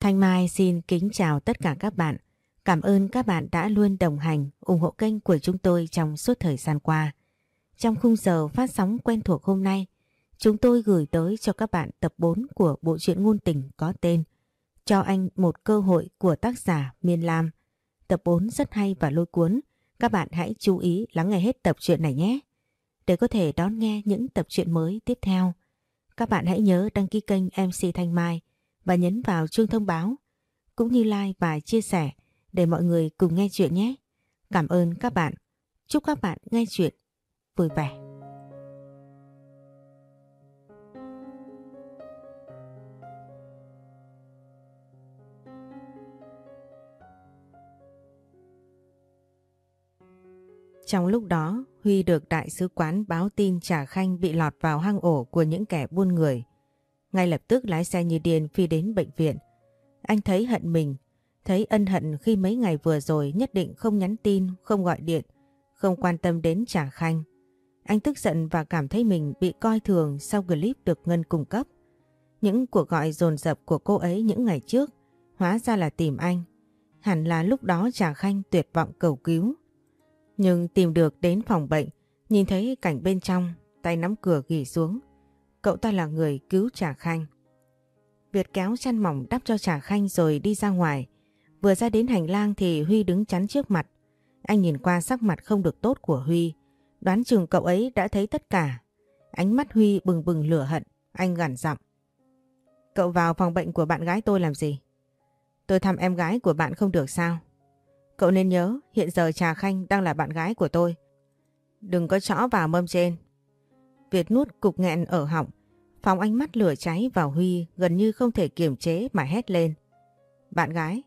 Thanh Mai xin kính chào tất cả các bạn. Cảm ơn các bạn đã luôn đồng hành, ủng hộ kênh của chúng tôi trong suốt thời gian qua. Trong khung giờ phát sóng quen thuộc hôm nay, chúng tôi gửi tới cho các bạn tập 4 của bộ truyện ngôn tình có tên Cho anh một cơ hội của tác giả Miên Lam. Tập 4 rất hay và lôi cuốn, các bạn hãy chú ý lắng nghe hết tập truyện này nhé. Để có thể đón nghe những tập truyện mới tiếp theo, các bạn hãy nhớ đăng ký kênh MC Thanh Mai và nhấn vào chuông thông báo, cũng như like và chia sẻ để mọi người cùng nghe chuyện nhé. Cảm ơn các bạn. Chúc các bạn nghe chuyện vui vẻ. Trong lúc đó, Huy được đại sứ quán báo tin Trà Khanh bị lọt vào hang ổ của những kẻ buôn người. Ngay lập tức lái xe như điên phi đến bệnh viện. Anh thấy hận mình, thấy ân hận khi mấy ngày vừa rồi nhất định không nhắn tin, không gọi điện, không quan tâm đến Trà Khanh. Anh tức giận và cảm thấy mình bị coi thường sau clip được Ngân cung cấp. Những cuộc gọi dồn dập của cô ấy những ngày trước hóa ra là tìm anh. Hẳn là lúc đó Trà Khanh tuyệt vọng cầu cứu. Nhưng tìm được đến phòng bệnh, nhìn thấy cảnh bên trong, tay nắm cửa ghi xuống. Cậu ta là người cứu Trà Khanh. Việt kéo chăn mỏng đắp cho Trà Khanh rồi đi ra ngoài. Vừa ra đến hành lang thì Huy đứng chắn trước mặt. Anh nhìn qua sắc mặt không được tốt của Huy. Đoán chừng cậu ấy đã thấy tất cả. Ánh mắt Huy bừng bừng lửa hận. Anh gằn giọng. Cậu vào phòng bệnh của bạn gái tôi làm gì? Tôi thăm em gái của bạn không được sao? Cậu nên nhớ, hiện giờ Trà Khanh đang là bạn gái của tôi. Đừng có chõ vào mâm trên. Việt nuốt cục nghẹn ở họng. Phóng ánh mắt lửa cháy vào Huy gần như không thể kiềm chế mà hét lên. Bạn gái?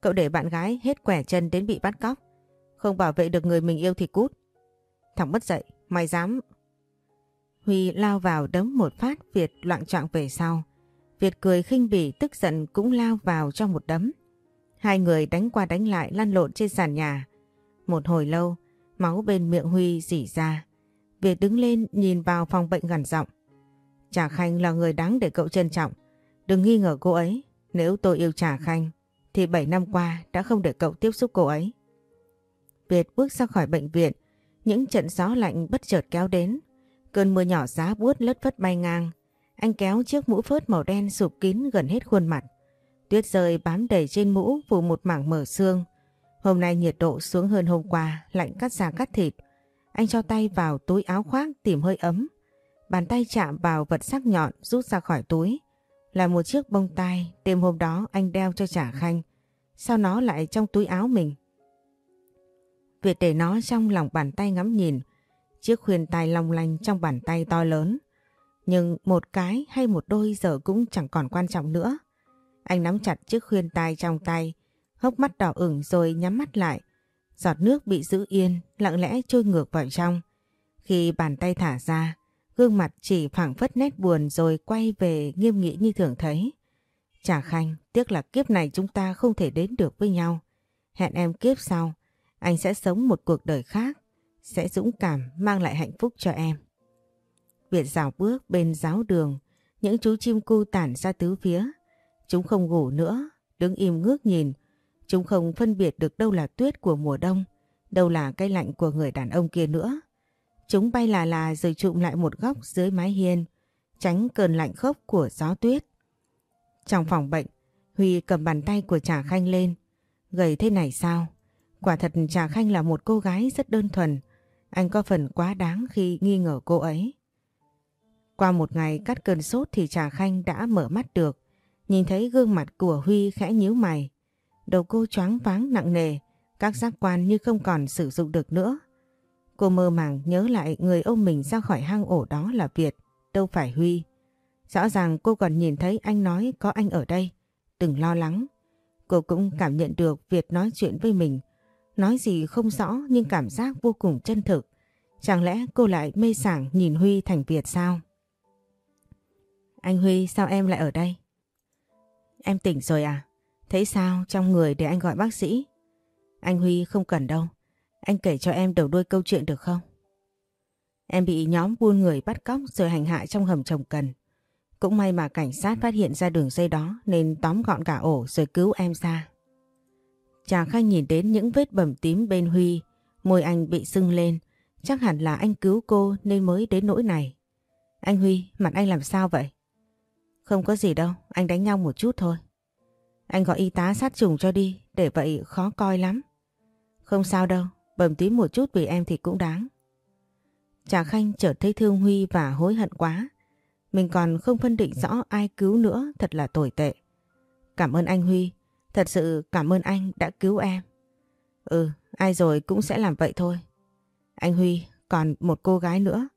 Cậu để bạn gái hết quẻ chân đến bị bắt cóc. Không bảo vệ được người mình yêu thì cút. Thằng mất dậy, mày dám... Huy lao vào đấm một phát Việt loạn trọng về sau. Việt cười khinh bỉ tức giận cũng lao vào trong một đấm. Hai người đánh qua đánh lại lăn lộn trên sàn nhà. Một hồi lâu, máu bên miệng Huy dỉ ra. Việt đứng lên nhìn vào phòng bệnh gần giọng. Trà Khanh là người đáng để cậu trân trọng. Đừng nghi ngờ cô ấy. Nếu tôi yêu Trà Khanh, thì 7 năm qua đã không để cậu tiếp xúc cô ấy. Việt bước ra khỏi bệnh viện, những trận gió lạnh bất chợt kéo đến. Cơn mưa nhỏ giá buốt lất phất bay ngang. Anh kéo chiếc mũ phớt màu đen sụp kín gần hết khuôn mặt. Tuyết rơi bám đầy trên mũ phủ một mảng mở xương. Hôm nay nhiệt độ xuống hơn hôm qua, lạnh cắt da cắt thịt. Anh cho tay vào túi áo khoác tìm hơi ấm. Bàn tay chạm vào vật sắc nhọn rút ra khỏi túi. Là một chiếc bông tai đêm hôm đó anh đeo cho trả khanh. Sao nó lại trong túi áo mình? Việt để nó trong lòng bàn tay ngắm nhìn. Chiếc khuyên tai long lanh trong bàn tay to lớn. Nhưng một cái hay một đôi giờ cũng chẳng còn quan trọng nữa. Anh nắm chặt chiếc khuyên tai trong tay, hốc mắt đỏ ửng rồi nhắm mắt lại. Giọt nước bị giữ yên, lặng lẽ trôi ngược vào trong. Khi bàn tay thả ra, gương mặt chỉ phảng phất nét buồn rồi quay về nghiêm nghị như thường thấy. Chả Khanh, tiếc là kiếp này chúng ta không thể đến được với nhau. Hẹn em kiếp sau, anh sẽ sống một cuộc đời khác, sẽ dũng cảm mang lại hạnh phúc cho em. Việt rào bước bên giáo đường, những chú chim cu tản ra tứ phía. Chúng không ngủ nữa, đứng im ngước nhìn. Chúng không phân biệt được đâu là tuyết của mùa đông, đâu là cái lạnh của người đàn ông kia nữa. Chúng bay là là rồi trụm lại một góc dưới mái hiên, tránh cơn lạnh khốc của gió tuyết. Trong phòng bệnh, Huy cầm bàn tay của Trà Khanh lên. Gầy thế này sao? Quả thật Trà Khanh là một cô gái rất đơn thuần. Anh có phần quá đáng khi nghi ngờ cô ấy. Qua một ngày cắt cơn sốt thì Trà Khanh đã mở mắt được. Nhìn thấy gương mặt của Huy khẽ nhíu mày. Đầu cô choáng váng nặng nề, các giác quan như không còn sử dụng được nữa. Cô mơ màng nhớ lại người ôm mình ra khỏi hang ổ đó là Việt, đâu phải Huy. Rõ ràng cô còn nhìn thấy anh nói có anh ở đây. Đừng lo lắng. Cô cũng cảm nhận được Việt nói chuyện với mình. Nói gì không rõ nhưng cảm giác vô cùng chân thực. Chẳng lẽ cô lại mê sảng nhìn Huy thành Việt sao? Anh Huy sao em lại ở đây? Em tỉnh rồi à? Thấy sao trong người để anh gọi bác sĩ? Anh Huy không cần đâu. Anh kể cho em đầu đuôi câu chuyện được không? Em bị nhóm buôn người bắt cóc rồi hành hạ trong hầm trồng cần. Cũng may mà cảnh sát phát hiện ra đường dây đó nên tóm gọn cả ổ rồi cứu em ra. Trà Khanh nhìn đến những vết bầm tím bên Huy, môi anh bị sưng lên. Chắc hẳn là anh cứu cô nên mới đến nỗi này. Anh Huy, mặt anh làm sao vậy? Không có gì đâu, anh đánh nhau một chút thôi. Anh gọi y tá sát trùng cho đi, để vậy khó coi lắm. Không sao đâu, bầm tím một chút vì em thì cũng đáng. Trà Khanh chợt thấy thương Huy và hối hận quá. Mình còn không phân định rõ ai cứu nữa, thật là tồi tệ. Cảm ơn anh Huy, thật sự cảm ơn anh đã cứu em. Ừ, ai rồi cũng sẽ làm vậy thôi. Anh Huy, còn một cô gái nữa.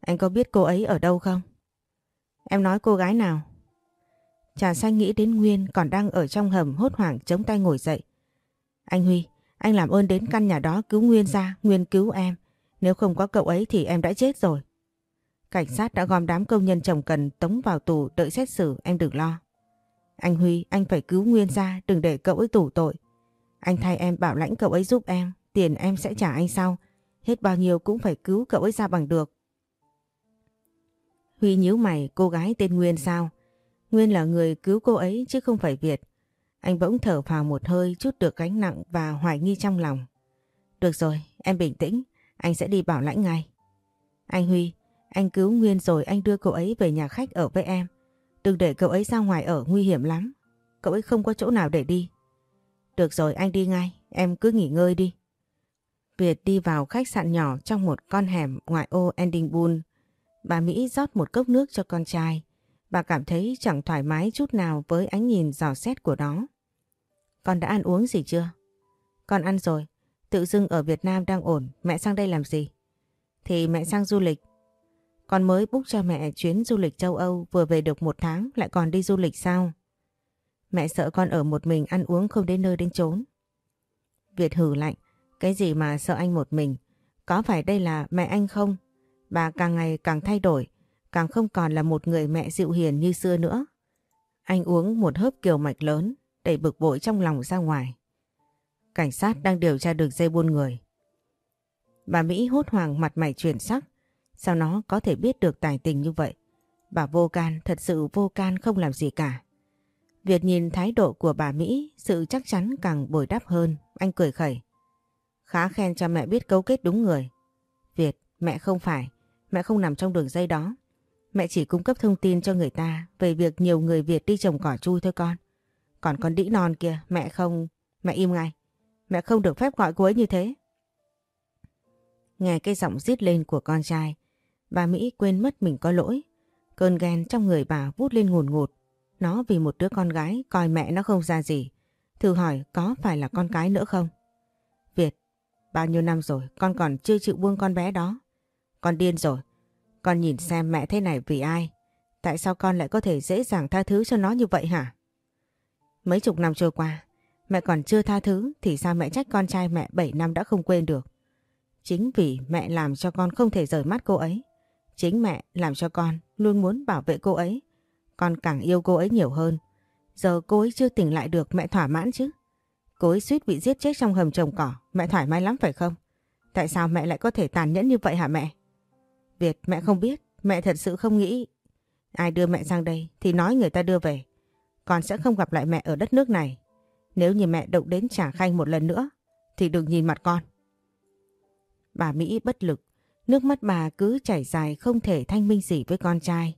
Anh có biết cô ấy ở đâu không? Em nói cô gái nào? Trà xanh nghĩ đến Nguyên còn đang ở trong hầm hốt hoảng chống tay ngồi dậy. Anh Huy, anh làm ơn đến căn nhà đó cứu Nguyên ra, Nguyên cứu em. Nếu không có cậu ấy thì em đã chết rồi. Cảnh sát đã gom đám công nhân trồng cần tống vào tù đợi xét xử, em đừng lo. Anh Huy, anh phải cứu Nguyên ra, đừng để cậu ấy tủ tội. Anh thay em bảo lãnh cậu ấy giúp em, tiền em sẽ trả anh sau. Hết bao nhiêu cũng phải cứu cậu ấy ra bằng được. Huy nhíu mày cô gái tên Nguyên sao? Nguyên là người cứu cô ấy chứ không phải Việt. Anh bỗng thở vào một hơi chút được gánh nặng và hoài nghi trong lòng. Được rồi, em bình tĩnh, anh sẽ đi bảo lãnh ngay. Anh Huy, anh cứu Nguyên rồi anh đưa cậu ấy về nhà khách ở với em. Đừng để cậu ấy ra ngoài ở nguy hiểm lắm. Cậu ấy không có chỗ nào để đi. Được rồi anh đi ngay, em cứ nghỉ ngơi đi. Việt đi vào khách sạn nhỏ trong một con hẻm ngoại ô Endingbull. Bà Mỹ rót một cốc nước cho con trai. Bà cảm thấy chẳng thoải mái chút nào với ánh nhìn dò xét của nó. Con đã ăn uống gì chưa? Con ăn rồi. Tự dưng ở Việt Nam đang ổn, mẹ sang đây làm gì? Thì mẹ sang du lịch. Con mới book cho mẹ chuyến du lịch châu Âu vừa về được một tháng lại còn đi du lịch sao? Mẹ sợ con ở một mình ăn uống không đến nơi đến chốn. Việt hử lạnh, cái gì mà sợ anh một mình? Có phải đây là mẹ anh không? Bà càng ngày càng thay đổi, càng không còn là một người mẹ dịu hiền như xưa nữa. Anh uống một hớp kiều mạch lớn, đẩy bực bội trong lòng ra ngoài. Cảnh sát đang điều tra được dây buôn người. Bà Mỹ hốt hoảng mặt mày chuyển sắc. Sao nó có thể biết được tài tình như vậy? Bà vô can, thật sự vô can không làm gì cả. Việt nhìn thái độ của bà Mỹ, sự chắc chắn càng bồi đắp hơn. Anh cười khẩy. Khá khen cho mẹ biết cấu kết đúng người. Việt, mẹ không phải. Mẹ không nằm trong đường dây đó. Mẹ chỉ cung cấp thông tin cho người ta về việc nhiều người Việt đi trồng cỏ chui thôi con. Còn con đĩ non kia, mẹ không... Mẹ im ngay. Mẹ không được phép gọi cô ấy như thế. Nghe cái giọng rít lên của con trai, bà Mỹ quên mất mình có lỗi. Cơn ghen trong người bà vút lên ngùn ngụt. Nó vì một đứa con gái coi mẹ nó không ra gì. Thử hỏi có phải là con cái nữa không? Việt, bao nhiêu năm rồi con còn chưa chịu buông con bé đó. Con điên rồi. Con nhìn xem mẹ thế này vì ai? Tại sao con lại có thể dễ dàng tha thứ cho nó như vậy hả? Mấy chục năm trôi qua, mẹ còn chưa tha thứ thì sao mẹ trách con trai mẹ 7 năm đã không quên được? Chính vì mẹ làm cho con không thể rời mắt cô ấy. Chính mẹ làm cho con luôn muốn bảo vệ cô ấy. Con càng yêu cô ấy nhiều hơn. Giờ cô ấy chưa tỉnh lại được mẹ thỏa mãn chứ. Cô ấy suýt bị giết chết trong hầm trồng cỏ. Mẹ thoải mái lắm phải không? Tại sao mẹ lại có thể tàn nhẫn như vậy hả mẹ? Việt mẹ không biết. Mẹ thật sự không nghĩ. Ai đưa mẹ sang đây thì nói người ta đưa về. Con sẽ không gặp lại mẹ ở đất nước này. Nếu như mẹ động đến trả khanh một lần nữa thì đừng nhìn mặt con. Bà Mỹ bất lực, nước mắt bà cứ chảy dài không thể thanh minh gì với con trai.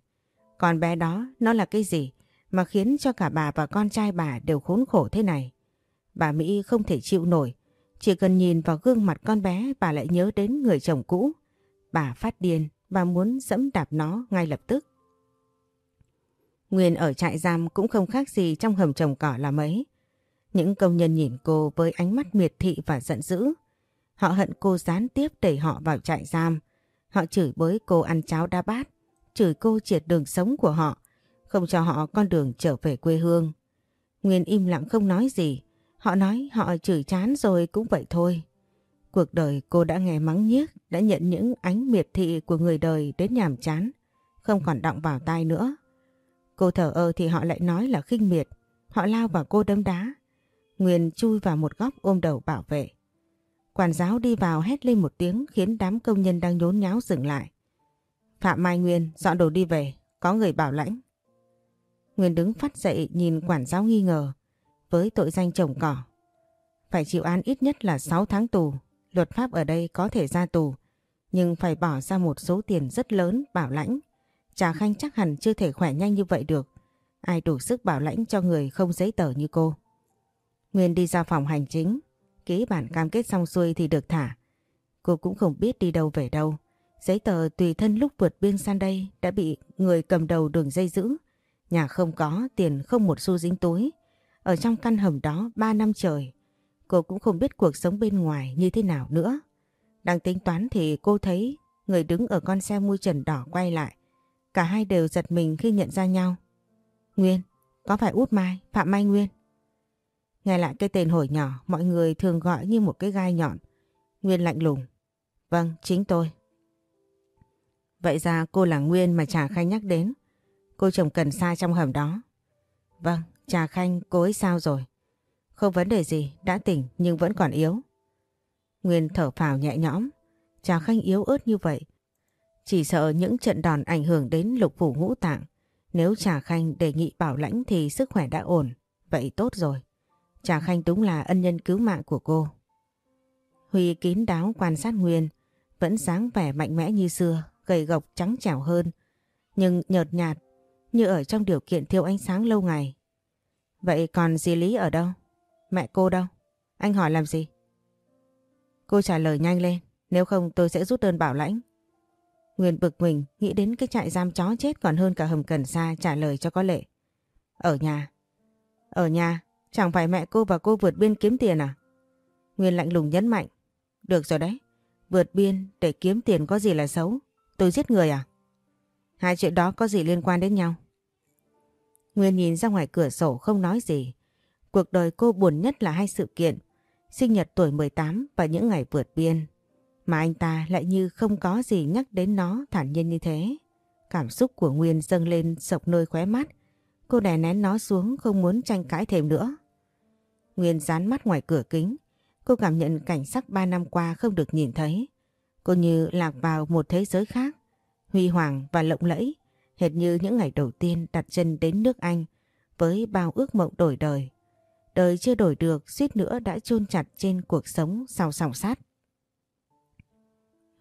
còn bé đó nó là cái gì mà khiến cho cả bà và con trai bà đều khốn khổ thế này. Bà Mỹ không thể chịu nổi, chỉ cần nhìn vào gương mặt con bé bà lại nhớ đến người chồng cũ. Bà phát điên, và muốn dẫm đạp nó ngay lập tức. Nguyên ở trại giam cũng không khác gì trong hầm trồng cỏ là mấy. Những công nhân nhìn cô với ánh mắt miệt thị và giận dữ. Họ hận cô gián tiếp đẩy họ vào trại giam. Họ chửi bới cô ăn cháo đa bát, chửi cô triệt đường sống của họ, không cho họ con đường trở về quê hương. Nguyên im lặng không nói gì. Họ nói họ chửi chán rồi cũng vậy thôi. Cuộc đời cô đã nghe mắng nhiếc, đã nhận những ánh miệt thị của người đời đến nhàm chán, không còn động vào tai nữa. Cô thở ơ thì họ lại nói là khinh miệt, họ lao vào cô đấm đá. Nguyên chui vào một góc ôm đầu bảo vệ. Quản giáo đi vào hét lên một tiếng khiến đám công nhân đang nhốn nháo dừng lại. Phạm Mai Nguyên dọn đồ đi về, có người bảo lãnh. Nguyên đứng phát dậy nhìn quản giáo nghi ngờ với tội danh trồng cỏ. Phải chịu án ít nhất là 6 tháng tù. Luật pháp ở đây có thể ra tù nhưng phải bỏ ra một số tiền rất lớn bảo lãnh. Trà Khanh chắc hẳn chưa thể khỏe nhanh như vậy được. Ai đủ sức bảo lãnh cho người không giấy tờ như cô. Nguyên đi ra phòng hành chính, ký bản cam kết xong xuôi thì được thả. Cô cũng không biết đi đâu về đâu. Giấy tờ tùy thân lúc vượt biên sang đây đã bị người cầm đầu đường dây giữ. Nhà không có, tiền không một xu dính túi. Ở trong căn hầm đó 3 năm trời, cô cũng không biết cuộc sống bên ngoài như thế nào nữa. Đang tính toán thì cô thấy người đứng ở con xe mui trần đỏ quay lại. Cả hai đều giật mình khi nhận ra nhau. Nguyên, có phải út Mai, Phạm Mai Nguyên? Nghe lại cái tên hồi nhỏ mọi người thường gọi như một cái gai nhọn. Nguyên lạnh lùng. Vâng, chính tôi. Vậy ra cô là Nguyên mà Trà Khanh nhắc đến. Cô chồng cần xa trong hầm đó. Vâng, Trà Khanh cô ấy sao rồi? Không vấn đề gì, đã tỉnh nhưng vẫn còn yếu. Nguyên thở phào nhẹ nhõm. Trà Khanh yếu ớt như vậy. Chỉ sợ những trận đòn ảnh hưởng đến lục phủ ngũ tạng. Nếu Trà Khanh đề nghị bảo lãnh thì sức khỏe đã ổn. Vậy tốt rồi. Trà Khanh đúng là ân nhân cứu mạng của cô. Huy kín đáo quan sát Nguyên. Vẫn sáng vẻ mạnh mẽ như xưa, gầy gộc trắng trẻo hơn. Nhưng nhợt nhạt, như ở trong điều kiện thiếu ánh sáng lâu ngày. Vậy còn dì Lý ở đâu? Mẹ cô đâu? Anh hỏi làm gì? Cô trả lời nhanh lên, nếu không tôi sẽ rút đơn bảo lãnh. Nguyên bực mình nghĩ đến cái trại giam chó chết còn hơn cả hầm cần sa trả lời cho có lệ. Ở nhà. Ở nhà, chẳng phải mẹ cô và cô vượt biên kiếm tiền à? Nguyên lạnh lùng nhấn mạnh. Được rồi đấy, vượt biên để kiếm tiền có gì là xấu. Tôi giết người à? Hai chuyện đó có gì liên quan đến nhau? Nguyên nhìn ra ngoài cửa sổ không nói gì. Cuộc đời cô buồn nhất là hai sự kiện, sinh nhật tuổi 18 và những ngày vượt biên. Mà anh ta lại như không có gì nhắc đến nó thản nhiên như thế. Cảm xúc của Nguyên dâng lên sộc nơi khóe mắt. Cô đè nén nó xuống, không muốn tranh cãi thêm nữa. Nguyên dán mắt ngoài cửa kính. Cô cảm nhận cảnh sắc 3 năm qua không được nhìn thấy. Cô như lạc vào một thế giới khác. Huy hoàng và lộng lẫy. Hệt như những ngày đầu tiên đặt chân đến nước Anh với bao ước mộng đổi đời. Đời chưa đổi được, suýt nữa đã chôn chặt trên cuộc sống sau sòng sát.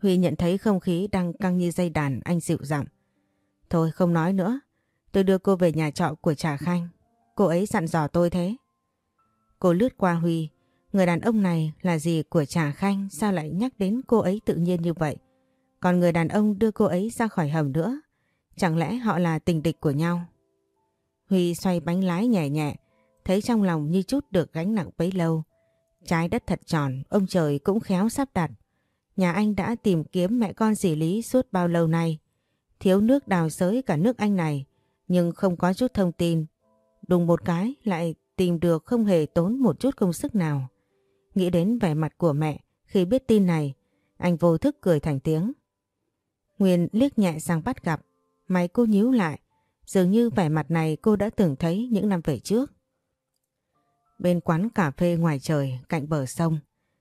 Huy nhận thấy không khí đang căng như dây đàn, anh dịu giọng. Thôi không nói nữa. Tôi đưa cô về nhà trọ của Trà Khanh. Cô ấy dặn dò tôi thế. Cô lướt qua Huy. Người đàn ông này là gì của Trà Khanh, sao lại nhắc đến cô ấy tự nhiên như vậy? Còn người đàn ông đưa cô ấy ra khỏi hầm nữa. Chẳng lẽ họ là tình địch của nhau? Huy xoay bánh lái nhẹ nhẹ thấy trong lòng như chút được gánh nặng bấy lâu. Trái đất thật tròn, ông trời cũng khéo sắp đặt. Nhà anh đã tìm kiếm mẹ con dì Lý suốt bao lâu nay. Thiếu nước đào sới cả nước anh này, nhưng không có chút thông tin. Đùng một cái lại tìm được không hề tốn một chút công sức nào. Nghĩ đến vẻ mặt của mẹ khi biết tin này, anh vô thức cười thành tiếng. Nguyên liếc nhẹ sang bắt gặp, mày cô nhíu lại, dường như vẻ mặt này cô đã từng thấy những năm về trước. Bên quán cà phê ngoài trời cạnh bờ sông,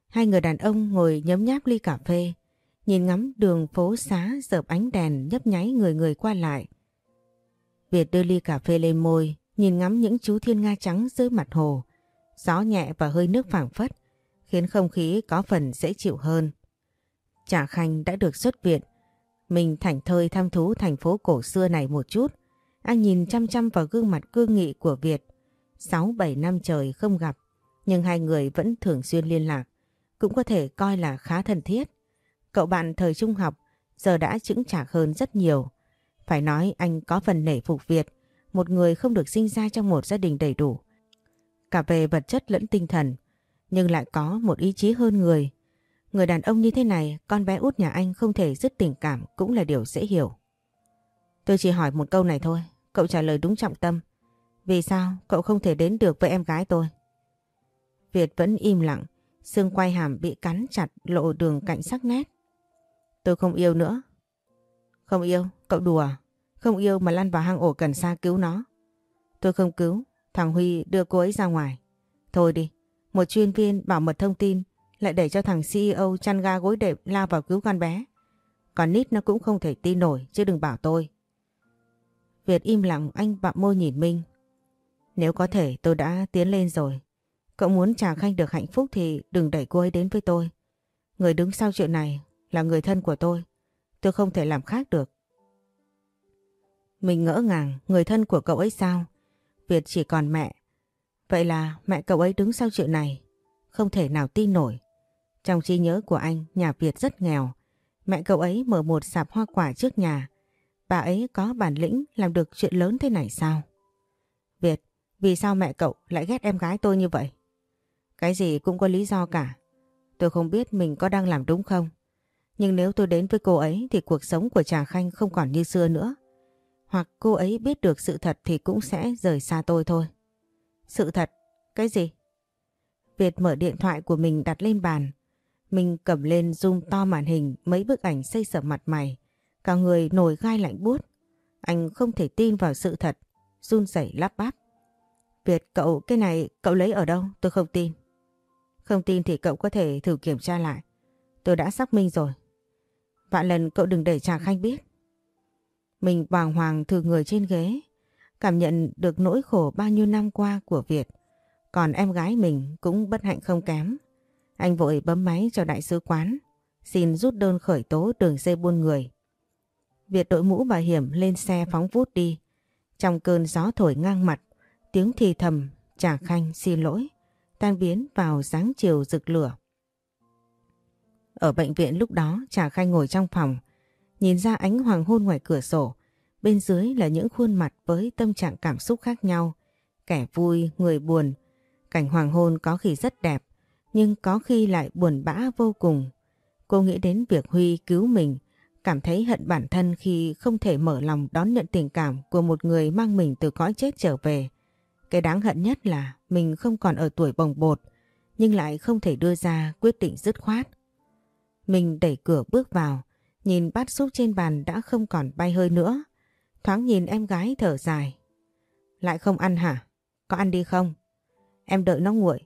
hai người đàn ông ngồi nhấm nháp ly cà phê, nhìn ngắm đường phố xá dợp ánh đèn nhấp nháy người người qua lại. Việt đưa ly cà phê lên môi, nhìn ngắm những chú thiên nga trắng dưới mặt hồ, gió nhẹ và hơi nước phảng phất, khiến không khí có phần dễ chịu hơn. Trà Khanh đã được xuất viện, mình thảnh thơi thăm thú thành phố cổ xưa này một chút. Anh nhìn chăm chăm vào gương mặt cương nghị của Việt, 6-7 năm trời không gặp, nhưng hai người vẫn thường xuyên liên lạc, cũng có thể coi là khá thân thiết. Cậu bạn thời trung học giờ đã chững chạc hơn rất nhiều. Phải nói anh có phần nể phục Việt, một người không được sinh ra trong một gia đình đầy đủ. Cả về vật chất lẫn tinh thần, nhưng lại có một ý chí hơn người. Người đàn ông như thế này, con bé út nhà anh không thể dứt tình cảm cũng là điều dễ hiểu. Tôi chỉ hỏi một câu này thôi, cậu trả lời đúng trọng tâm. Vì sao cậu không thể đến được với em gái tôi? Việt vẫn im lặng, xương quay hàm bị cắn chặt lộ đường cạnh sắc nét. Tôi không yêu nữa. Không yêu, cậu đùa. À? Không yêu mà lăn vào hang ổ cần xa cứu nó. Tôi không cứu, thằng Huy đưa cô ấy ra ngoài. Thôi đi, một chuyên viên bảo mật thông tin lại để cho thằng CEO chăn ga gối đệm lao vào cứu con bé. Còn nít nó cũng không thể tin nổi chứ đừng bảo tôi. Việt im lặng anh bặm môi nhìn Minh. Nếu có thể tôi đã tiến lên rồi. Cậu muốn Trà Khanh được hạnh phúc thì đừng đẩy cô ấy đến với tôi. Người đứng sau chuyện này là người thân của tôi. Tôi không thể làm khác được. Mình ngỡ ngàng người thân của cậu ấy sao? Việt chỉ còn mẹ. Vậy là mẹ cậu ấy đứng sau chuyện này. Không thể nào tin nổi. Trong trí nhớ của anh, nhà Việt rất nghèo. Mẹ cậu ấy mở một sạp hoa quả trước nhà. Bà ấy có bản lĩnh làm được chuyện lớn thế này sao? Việt, vì sao mẹ cậu lại ghét em gái tôi như vậy? Cái gì cũng có lý do cả. Tôi không biết mình có đang làm đúng không. Nhưng nếu tôi đến với cô ấy thì cuộc sống của Trà Khanh không còn như xưa nữa. Hoặc cô ấy biết được sự thật thì cũng sẽ rời xa tôi thôi. Sự thật? Cái gì? Việt mở điện thoại của mình đặt lên bàn. Mình cầm lên zoom to màn hình, mấy bức ảnh xây sập mặt mày. Cả người nổi gai lạnh buốt. Anh không thể tin vào sự thật. Run rẩy lắp bắp. Việt cậu cái này cậu lấy ở đâu? Tôi không tin. Không tin thì cậu có thể thử kiểm tra lại. Tôi đã xác minh rồi. Vạn lần cậu đừng để Trà Khanh biết. Mình bàng hoàng thử người trên ghế. Cảm nhận được nỗi khổ bao nhiêu năm qua của Việt. Còn em gái mình cũng bất hạnh không kém. Anh vội bấm máy cho đại sứ quán. Xin rút đơn khởi tố đường dây buôn người. Việt đội mũ bảo hiểm lên xe phóng vút đi. Trong cơn gió thổi ngang mặt, tiếng thì thầm, Trà Khanh xin lỗi tan biến vào sáng chiều rực lửa. Ở bệnh viện lúc đó Trà Khanh ngồi trong phòng, nhìn ra ánh hoàng hôn ngoài cửa sổ, bên dưới là những khuôn mặt với tâm trạng cảm xúc khác nhau, kẻ vui, người buồn. Cảnh hoàng hôn có khi rất đẹp, nhưng có khi lại buồn bã vô cùng. Cô nghĩ đến việc Huy cứu mình, cảm thấy hận bản thân khi không thể mở lòng đón nhận tình cảm của một người mang mình từ cõi chết trở về. Cái đáng hận nhất là mình không còn ở tuổi bồng bột, nhưng lại không thể đưa ra quyết định dứt khoát. Mình đẩy cửa bước vào, nhìn bát súp trên bàn đã không còn bay hơi nữa. Thoáng nhìn em gái thở dài. Lại không ăn hả? Có ăn đi không? Em đợi nó nguội.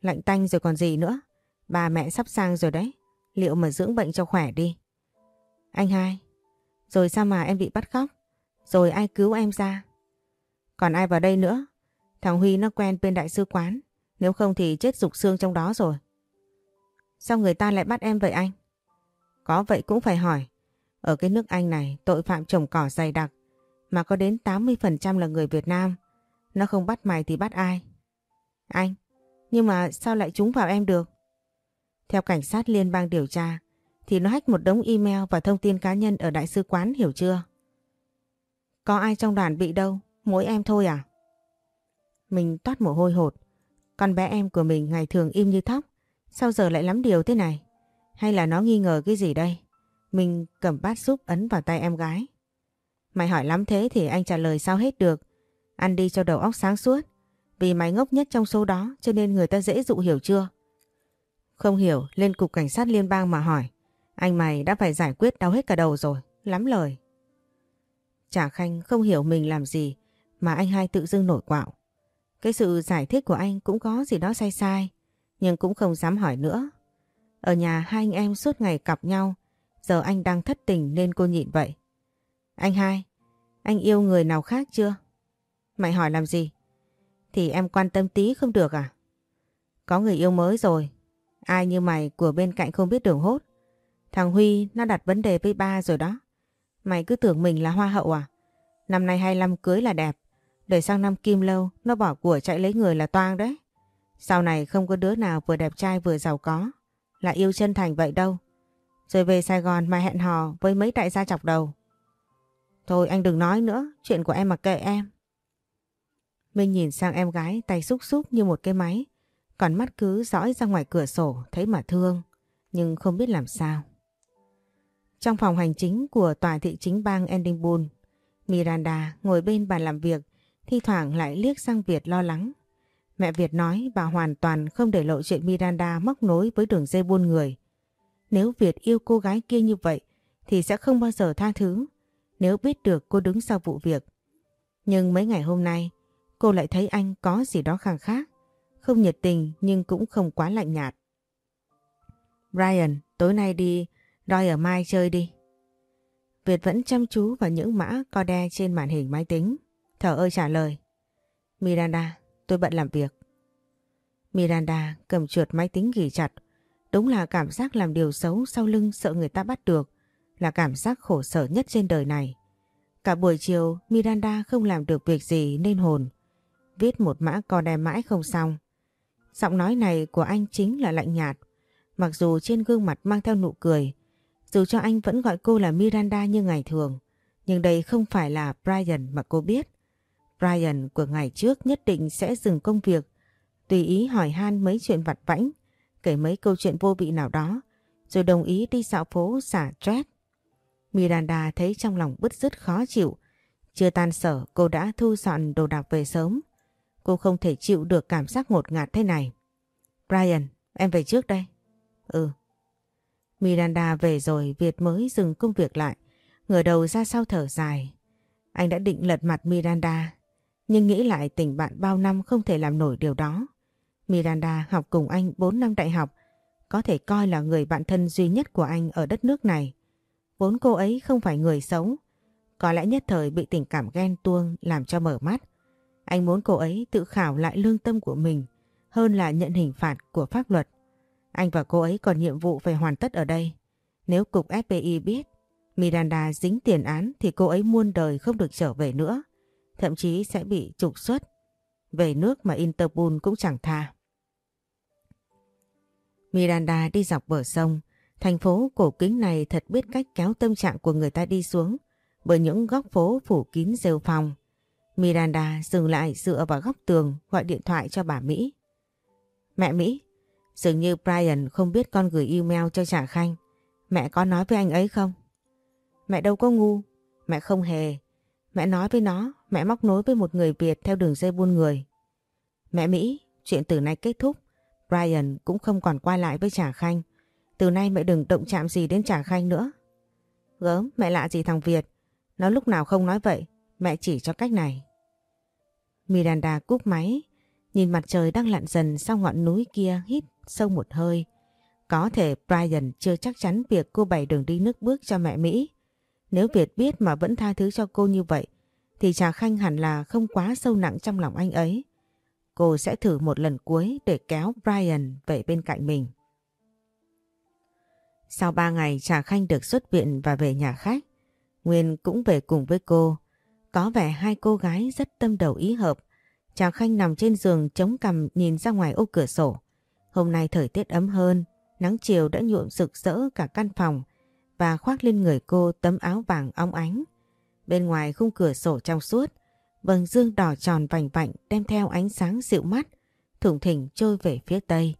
Lạnh tanh rồi còn gì nữa? Bà mẹ sắp sang rồi đấy. Liệu mà dưỡng bệnh cho khỏe đi. Anh hai, rồi sao mà em bị bắt khóc? Rồi ai cứu em ra? Còn ai vào đây nữa? Thằng Huy nó quen bên đại sứ quán. Nếu không thì chết rục xương trong đó rồi. Sao người ta lại bắt em vậy anh? Có vậy cũng phải hỏi. Ở cái nước Anh này tội phạm trồng cỏ dày đặc. Mà có đến 80% là người Việt Nam. Nó không bắt mày thì bắt ai? Anh, nhưng mà sao lại trúng vào em được? Theo cảnh sát liên bang điều tra thì nó hách một đống email và thông tin cá nhân ở đại sứ quán hiểu chưa? Có ai trong đoàn bị đâu, mỗi em thôi à? Mình toát mồ hôi hột. Con bé em của mình ngày thường im như thóc. Sao giờ lại lắm điều thế này? Hay là nó nghi ngờ cái gì đây? Mình cầm bát súp ấn vào tay em gái. Mày hỏi lắm thế thì anh trả lời sao hết được. Ăn đi cho đầu óc sáng suốt. Vì mày ngốc nhất trong số đó cho nên người ta dễ dụ hiểu chưa? Không hiểu, lên cục cảnh sát liên bang mà hỏi. Anh mày đã phải giải quyết đau hết cả đầu rồi. Lắm lời. Chả Khanh không hiểu mình làm gì mà anh hai tự dưng nổi quạo. Cái sự giải thích của anh cũng có gì đó sai sai, nhưng cũng không dám hỏi nữa. Ở nhà hai anh em suốt ngày cặp nhau, giờ anh đang thất tình nên cô nhịn vậy. Anh hai, anh yêu người nào khác chưa? Mày hỏi làm gì? Thì em quan tâm tí không được à? Có người yêu mới rồi. Ai như mày của bên cạnh không biết đường hốt. Thằng Huy nó đặt vấn đề với ba rồi đó. Mày cứ tưởng mình là hoa hậu à? Năm nay 25 cưới là đẹp. Để sang năm kim lâu nó bỏ của chạy lấy người là toang đấy. Sau này không có đứa nào vừa đẹp trai vừa giàu có. Là yêu chân thành vậy đâu. Rồi về Sài Gòn mà hẹn hò với mấy đại gia chọc đầu. Thôi anh đừng nói nữa, chuyện của em mà kệ em. Minh nhìn sang em gái tay xúc xúc như một cái máy. Còn mắt cứ dõi ra ngoài cửa sổ thấy mà thương. Nhưng không biết làm sao. Trong phòng hành chính của tòa thị chính bang Edinburgh, Miranda ngồi bên bàn làm việc Thi thoảng lại liếc sang Việt lo lắng. Mẹ Việt nói bà hoàn toàn không để lộ chuyện Miranda móc nối với đường dây buôn người. Nếu Việt yêu cô gái kia như vậy thì sẽ không bao giờ tha thứ nếu biết được cô đứng sau vụ việc. Nhưng mấy ngày hôm nay cô lại thấy anh có gì đó khang khác. Không nhiệt tình nhưng cũng không quá lạnh nhạt. Brian, tối nay đi Royal Mai chơi đi. Việt vẫn chăm chú vào những mã co đe trên màn hình máy tính. Thở ơi trả lời. Miranda, tôi bận làm việc. Miranda cầm chuột máy tính ghi chặt. Đúng là cảm giác làm điều xấu sau lưng sợ người ta bắt được. Là cảm giác khổ sở nhất trên đời này. Cả buổi chiều Miranda không làm được việc gì nên hồn. Viết một mã co đe mãi không xong. Giọng nói này của anh chính là lạnh nhạt. Mặc dù trên gương mặt mang theo nụ cười. Dù cho anh vẫn gọi cô là Miranda như ngày thường. Nhưng đây không phải là Brian mà cô biết. Brian của ngày trước nhất định sẽ dừng công việc. Tùy ý hỏi han mấy chuyện vặt vãnh. Kể mấy câu chuyện vô vị nào đó. Rồi đồng ý đi dạo phố xả stress. Miranda thấy trong lòng bứt rứt khó chịu. Chưa tan sở cô đã thu dọn đồ đạc về sớm. Cô không thể chịu được cảm giác ngột ngạt thế này. Brian, em về trước đây. Ừ. Miranda về rồi Việt mới dừng công việc lại. Ngửa đầu ra sau thở dài. Anh đã định lật mặt Miranda. Nhưng nghĩ lại tình bạn bao năm không thể làm nổi điều đó. Miranda học cùng anh 4 năm đại học. Có thể coi là người bạn thân duy nhất của anh ở đất nước này. Vốn cô ấy không phải người xấu. Có lẽ nhất thời bị tình cảm ghen tuông làm cho mở mắt. Anh muốn cô ấy tự khảo lại lương tâm của mình hơn là nhận hình phạt của pháp luật. Anh và cô ấy còn nhiệm vụ phải hoàn tất ở đây. Nếu cục FBI biết Miranda dính tiền án thì cô ấy muôn đời không được trở về nữa. Thậm chí sẽ bị trục xuất. Về nước mà Interpol cũng chẳng tha. Miranda đi dọc bờ sông. Thành phố cổ kính này thật biết cách kéo tâm trạng của người ta đi xuống bởi những góc phố phủ kín rêu phòng. Miranda dừng lại dựa vào góc tường gọi điện thoại cho bà Mỹ. Mẹ Mỹ, dường như Brian không biết con gửi email cho Trà Khanh. Mẹ có nói với anh ấy không? Mẹ đâu có ngu, mẹ không hề. Mẹ nói với nó, mẹ móc nối với một người Việt theo đường dây buôn người. Mẹ Mỹ, chuyện từ nay kết thúc. Brian cũng không còn quay lại với Trà Khanh. Từ nay mẹ đừng động chạm gì đến Trà Khanh nữa. Gớm, mẹ lạ gì thằng Việt. Nó lúc nào không nói vậy, mẹ chỉ cho cách này. Miranda cúp máy, nhìn mặt trời đang lặn dần sau ngọn núi kia hít sâu một hơi. Có thể Brian chưa chắc chắn việc cô bày đường đi nước bước cho mẹ Mỹ. Nếu Việt biết mà vẫn tha thứ cho cô như vậy, thì Trà Khanh hẳn là không quá sâu nặng trong lòng anh ấy. Cô sẽ thử một lần cuối để kéo Brian về bên cạnh mình. Sau ba ngày Trà Khanh được xuất viện và về nhà khách, Nguyên cũng về cùng với cô. Có vẻ hai cô gái rất tâm đầu ý hợp. Trà Khanh nằm trên giường chống cằm nhìn ra ngoài ô cửa sổ. Hôm nay thời tiết ấm hơn, nắng chiều đã nhuộm rực rỡ cả căn phòng và khoác lên người cô tấm áo vàng óng ánh. Bên ngoài khung cửa sổ trong suốt, vầng dương đỏ tròn vành vạnh đem theo ánh sáng dịu mắt, thủng thỉnh trôi về phía tây.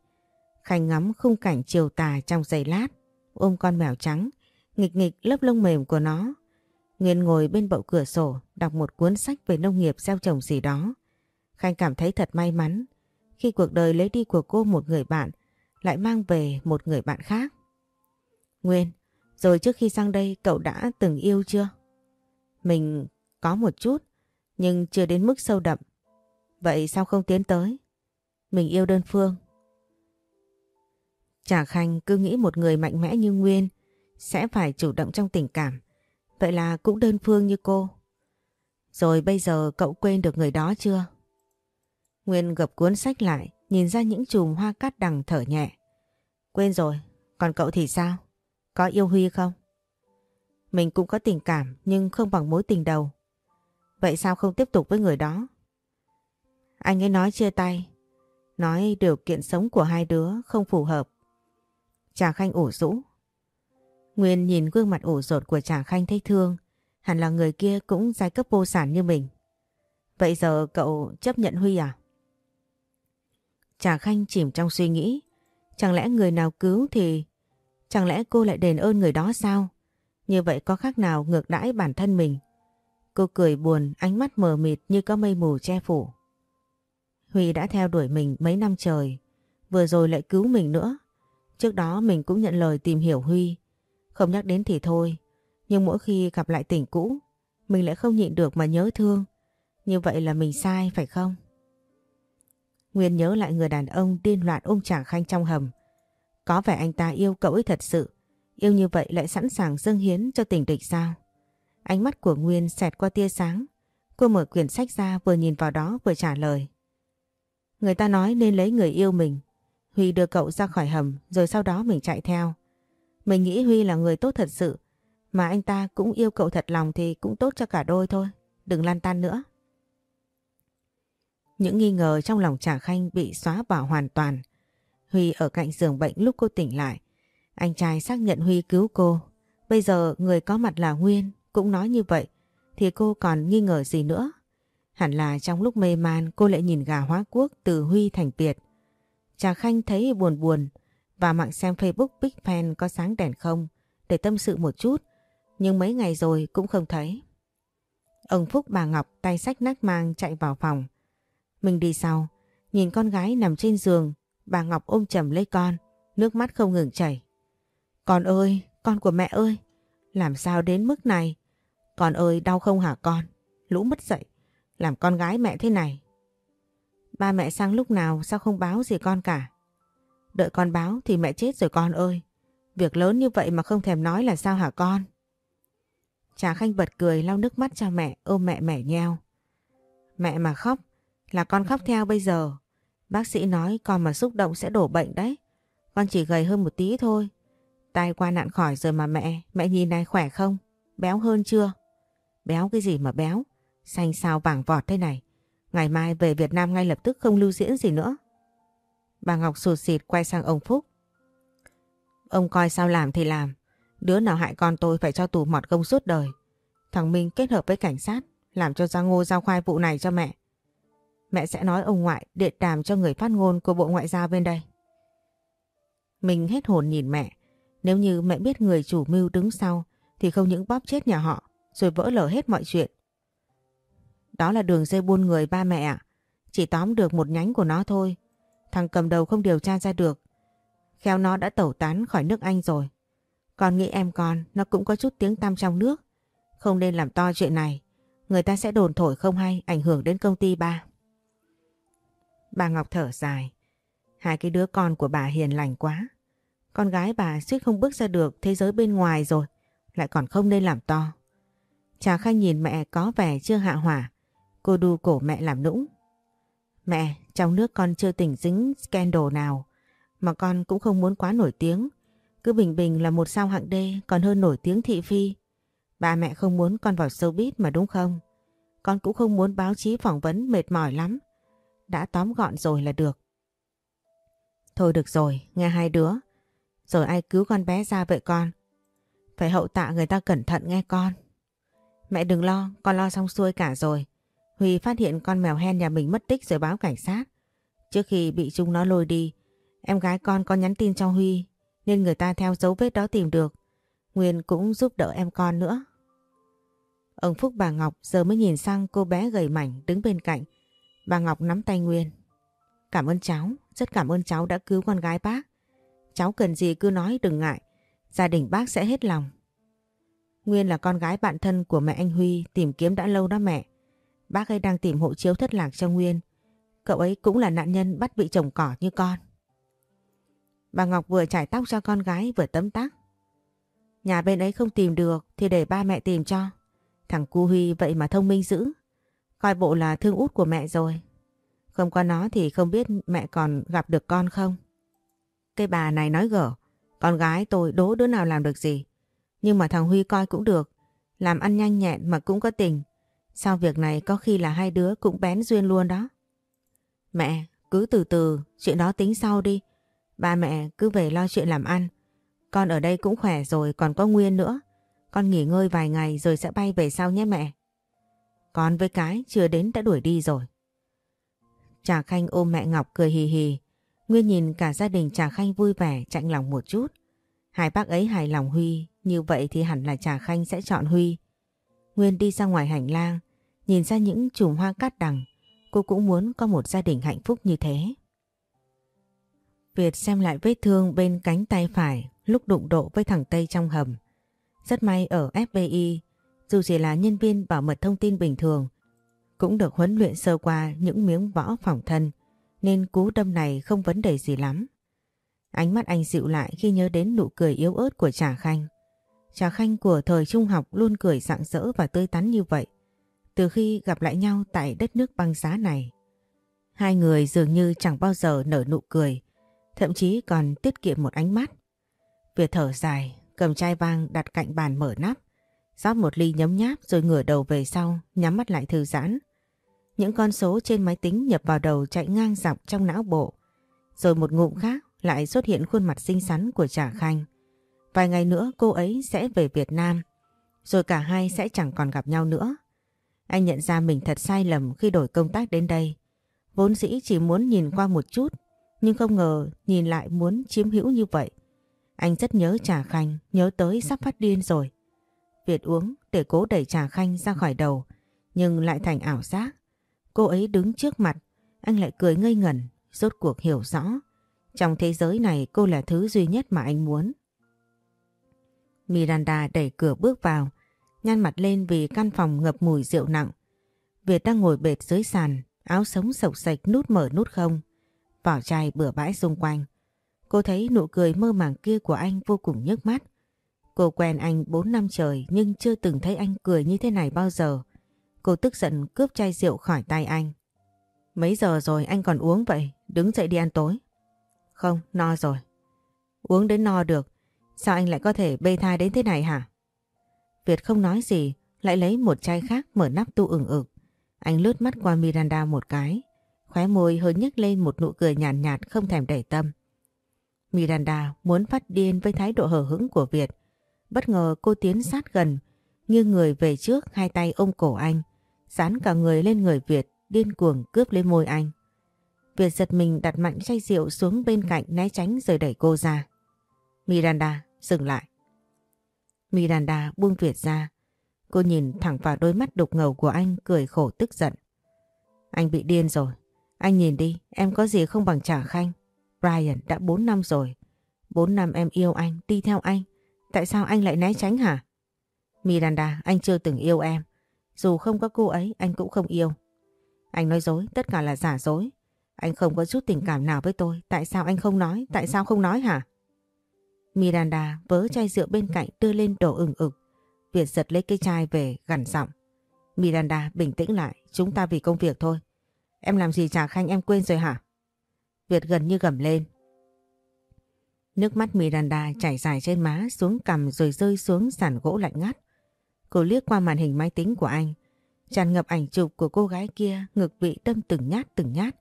Khanh ngắm khung cảnh chiều tà trong giây lát, ôm con mèo trắng, nghịch nghịch lớp lông mềm của nó. Nguyên ngồi bên bậu cửa sổ đọc một cuốn sách về nông nghiệp gieo trồng gì đó. Khanh cảm thấy thật may mắn khi cuộc đời lấy đi của cô một người bạn lại mang về một người bạn khác. Nguyên, rồi trước khi sang đây cậu đã từng yêu chưa? Mình có một chút, nhưng chưa đến mức sâu đậm. Vậy sao không tiến tới? Mình yêu đơn phương. trà Khanh cứ nghĩ một người mạnh mẽ như Nguyên sẽ phải chủ động trong tình cảm. Vậy là cũng đơn phương như cô. Rồi bây giờ cậu quên được người đó chưa? Nguyên gập cuốn sách lại, nhìn ra những chùm hoa cát đằng thở nhẹ. Quên rồi, còn cậu thì sao? Có yêu Huy không? Mình cũng có tình cảm, nhưng không bằng mối tình đầu. Vậy sao không tiếp tục với người đó? Anh ấy nói chia tay. Nói điều kiện sống của hai đứa không phù hợp. Trà Khanh ủ rũ. Nguyên nhìn gương mặt ủ rột của Trà Khanh thấy thương. Hẳn là người kia cũng giai cấp vô sản như mình. Vậy giờ cậu chấp nhận Huy à? Trà Khanh chìm trong suy nghĩ. Chẳng lẽ người nào cứu thì... Chẳng lẽ cô lại đền ơn người đó sao? Như vậy có khác nào ngược đãi bản thân mình? Cô cười buồn, ánh mắt mờ mịt như có mây mù che phủ. Huy đã theo đuổi mình mấy năm trời, vừa rồi lại cứu mình nữa. Trước đó mình cũng nhận lời tìm hiểu Huy. Không nhắc đến thì thôi, nhưng mỗi khi gặp lại tình cũ, mình lại không nhịn được mà nhớ thương. Như vậy là mình sai phải không? Nguyên nhớ lại người đàn ông điên loạn ôm chàng khanh trong hầm. Có vẻ anh ta yêu cậu ấy thật sự. Yêu như vậy lại sẵn sàng dâng hiến cho tình địch sao? Ánh mắt của Nguyên xẹt qua tia sáng. Cô mở quyển sách ra, vừa nhìn vào đó, vừa trả lời. Người ta nói nên lấy người yêu mình. Huy đưa cậu ra khỏi hầm, rồi sau đó mình chạy theo. Mình nghĩ Huy là người tốt thật sự. Mà anh ta cũng yêu cậu thật lòng thì cũng tốt cho cả đôi thôi. Đừng lan tan nữa. Những nghi ngờ trong lòng Trà Khanh bị xóa bỏ hoàn toàn. Huy ở cạnh giường bệnh lúc cô tỉnh lại. Anh trai xác nhận Huy cứu cô. Bây giờ người có mặt là Nguyên cũng nói như vậy. Thì cô còn nghi ngờ gì nữa? Hẳn là trong lúc mê man cô lại nhìn gà hóa quốc từ Huy thành Việt. Trà Khanh thấy buồn buồn và mạng xem Facebook Big Fan có sáng đèn không để tâm sự một chút nhưng mấy ngày rồi cũng không thấy. Ông Phúc bà Ngọc tay sách nách mang chạy vào phòng. Mình đi sau, nhìn con gái nằm trên giường, bà Ngọc ôm chầm lấy con, nước mắt không ngừng chảy. Con ơi, con của mẹ ơi, làm sao đến mức này? Con ơi, đau không hả con? Lũ mất dậy, làm con gái mẹ thế này. Ba mẹ sang lúc nào sao không báo gì con cả? Đợi con báo thì mẹ chết rồi con ơi. Việc lớn như vậy mà không thèm nói là sao hả con? Trà Khanh bật cười lau nước mắt cho mẹ ôm mẹ mẻ nheo. Mẹ mà khóc là con khóc theo bây giờ. Bác sĩ nói con mà xúc động sẽ đổ bệnh đấy. Con chỉ gầy hơn một tí thôi. Tai qua nạn khỏi rồi mà mẹ, mẹ nhìn này khỏe không? Béo hơn chưa? Béo cái gì mà béo? Xanh sao vàng vọt thế này. Ngày mai về Việt Nam ngay lập tức không lưu diễn gì nữa. Bà Ngọc sụt xịt quay sang ông Phúc. Ông coi sao làm thì làm. Đứa nào hại con tôi phải cho tù mọt công suốt đời. Thằng Minh kết hợp với cảnh sát làm cho ra ngô giao khoai vụ này cho mẹ. Mẹ sẽ nói ông ngoại điện đàm cho người phát ngôn của Bộ Ngoại giao bên đây. Mình hết hồn nhìn mẹ. Nếu như mẹ biết người chủ mưu đứng sau, thì không những bóp chết nhà họ, rồi vỡ lở hết mọi chuyện. Đó là đường dây buôn người ba mẹ ạ. Chỉ tóm được một nhánh của nó thôi. Thằng cầm đầu không điều tra ra được. Khéo nó đã tẩu tán khỏi nước Anh rồi. Con nghĩ em con, nó cũng có chút tiếng tăm trong nước. Không nên làm to chuyện này. Người ta sẽ đồn thổi không hay, ảnh hưởng đến công ty ba. Bà Ngọc thở dài. Hai cái đứa con của bà hiền lành quá. Con gái bà suýt không bước ra được thế giới bên ngoài rồi. Lại còn không nên làm to. Trà Khanh nhìn mẹ có vẻ chưa hạ hỏa. Cô đu cổ mẹ làm nũng. Mẹ, trong nước con chưa tỉnh dính scandal nào. Mà con cũng không muốn quá nổi tiếng. Cứ bình bình là một sao hạng D còn hơn nổi tiếng thị phi. Ba mẹ không muốn con vào showbiz mà đúng không? Con cũng không muốn báo chí phỏng vấn mệt mỏi lắm. Đã tóm gọn rồi là được. Thôi được rồi, nghe hai đứa. Rồi ai cứu con bé ra vậy con? Phải hậu tạ người ta cẩn thận nghe con. Mẹ đừng lo, con lo xong xuôi cả rồi. Huy phát hiện con mèo hen nhà mình mất tích rồi báo cảnh sát. Trước khi bị chúng nó lôi đi, em gái con có nhắn tin cho Huy nên người ta theo dấu vết đó tìm được. Nguyên cũng giúp đỡ em con nữa. Ông Phúc bà Ngọc giờ mới nhìn sang cô bé gầy mảnh đứng bên cạnh. Bà Ngọc nắm tay Nguyên. Cảm ơn cháu, rất cảm ơn cháu đã cứu con gái bác. Cháu cần gì cứ nói đừng ngại, gia đình bác sẽ hết lòng. Nguyên là con gái bạn thân của mẹ anh Huy tìm kiếm đã lâu đó mẹ. Bác ấy đang tìm hộ chiếu thất lạc cho Nguyên. Cậu ấy cũng là nạn nhân bắt bị trồng cỏ như con. Bà Ngọc vừa chải tóc cho con gái vừa tấm tắc. Nhà bên ấy không tìm được thì để ba mẹ tìm cho. Thằng cu Huy vậy mà thông minh dữ. Coi bộ là thương út của mẹ rồi. Không có nó thì không biết mẹ còn gặp được con không. Cái bà này nói gở. Con gái tôi đố đứa nào làm được gì. Nhưng mà thằng Huy coi cũng được. Làm ăn nhanh nhẹn mà cũng có tình. Sau việc này có khi là hai đứa cũng bén duyên luôn đó. Mẹ, cứ từ từ, chuyện đó tính sau đi. Ba mẹ cứ về lo chuyện làm ăn. Con ở đây cũng khỏe rồi còn có Nguyên nữa. Con nghỉ ngơi vài ngày rồi sẽ bay về sau nhé mẹ. Con với cái chưa đến đã đuổi đi rồi. Trà Khanh ôm mẹ Ngọc cười hì hì. Nguyên nhìn cả gia đình Trà Khanh vui vẻ chạnh lòng một chút. Hai bác ấy hài lòng Huy, như vậy thì hẳn là Trà Khanh sẽ chọn Huy. Nguyên đi ra ngoài hành lang, nhìn ra những chùm hoa cát đằng. Cô cũng muốn có một gia đình hạnh phúc như thế. Việt xem lại vết thương bên cánh tay phải lúc đụng độ với thằng Tây trong hầm. Rất may ở FBI, dù chỉ là nhân viên bảo mật thông tin bình thường, cũng được huấn luyện sơ qua những miếng võ phòng thân, nên cú đâm này không vấn đề gì lắm. Ánh mắt anh dịu lại khi nhớ đến nụ cười yếu ớt của Trà Khanh. Trà Khanh của thời trung học luôn cười rạng rỡ và tươi tắn như vậy. Từ khi gặp lại nhau tại đất nước băng giá này, hai người dường như chẳng bao giờ nở nụ cười, thậm chí còn tiết kiệm một ánh mắt. Việt thở dài, cầm chai vang đặt cạnh bàn mở nắp, rót một ly nhấm nháp rồi ngửa đầu về sau, nhắm mắt lại thư giãn. Những con số trên máy tính nhập vào đầu chạy ngang dọc trong não bộ, rồi một ngụm khác lại xuất hiện khuôn mặt xinh xắn của Trà Khanh. Vài ngày nữa cô ấy sẽ về Việt Nam, rồi cả hai sẽ chẳng còn gặp nhau nữa. Anh nhận ra mình thật sai lầm khi đổi công tác đến đây. Vốn dĩ chỉ muốn nhìn qua một chút, nhưng không ngờ nhìn lại muốn chiếm hữu như vậy. Anh rất nhớ Trà Khanh, nhớ tới sắp phát điên rồi. Việt uống để cố đẩy Trà Khanh ra khỏi đầu, nhưng lại thành ảo giác. Cô ấy đứng trước mặt, anh lại cười ngây ngẩn, rốt cuộc hiểu rõ. Trong thế giới này cô là thứ duy nhất mà anh muốn. Miranda đẩy cửa bước vào, nhăn mặt lên vì căn phòng ngập mùi rượu nặng. Việt đang ngồi bệt dưới sàn, áo sống sộc sạch nút mở nút không. Vỏ chai bừa bãi xung quanh. Cô thấy nụ cười mơ màng kia của anh vô cùng nhức mắt. Cô quen anh 4 năm trời nhưng chưa từng thấy anh cười như thế này bao giờ. Cô tức giận cướp chai rượu khỏi tay anh. Mấy giờ rồi anh còn uống vậy? Đứng dậy đi ăn tối. Không, no rồi. Uống đến no được. Sao anh lại có thể bê thai đến thế này hả? Việt không nói gì, lại lấy một chai khác mở nắp tu ửng ực. Anh lướt mắt qua Miranda một cái, khóe môi hơi nhếch lên một nụ cười nhàn nhạt, nhạt không thèm để tâm. Miranda muốn phát điên với thái độ hờ hững của Việt. Bất ngờ cô tiến sát gần, như người về trước hai tay ôm cổ anh, dán cả người lên người Việt, điên cuồng cướp lấy môi anh. Việt giật mình đặt mạnh chai rượu xuống bên cạnh né tránh rồi đẩy cô ra. Miranda, dừng lại. Miranda buông Việt ra. Cô nhìn thẳng vào đôi mắt đục ngầu của anh cười khổ tức giận. Anh bị điên rồi. Anh nhìn đi, em có gì không bằng trả khanh. Brian đã 4 năm rồi. 4 năm em yêu anh, đi theo anh. Tại sao anh lại né tránh hả? Miranda, anh chưa từng yêu em. Dù không có cô ấy, anh cũng không yêu. Anh nói dối, tất cả là giả dối. Anh không có chút tình cảm nào với tôi. Tại sao anh không nói? Tại sao không nói hả? Miranda vớ chai rượu bên cạnh đưa lên đổ ửng ực. Việt giật lấy cây chai về gằn giọng. Miranda bình tĩnh lại, chúng ta vì công việc thôi. Em làm gì trả khanh em quên rồi hả? Việt gần như gầm lên. Nước mắt Miranda chảy dài trên má xuống cằm rồi rơi xuống sàn gỗ lạnh ngắt. Cô liếc qua màn hình máy tính của anh. Tràn ngập ảnh chụp của cô gái kia ngực bị đâm từng nhát từng nhát.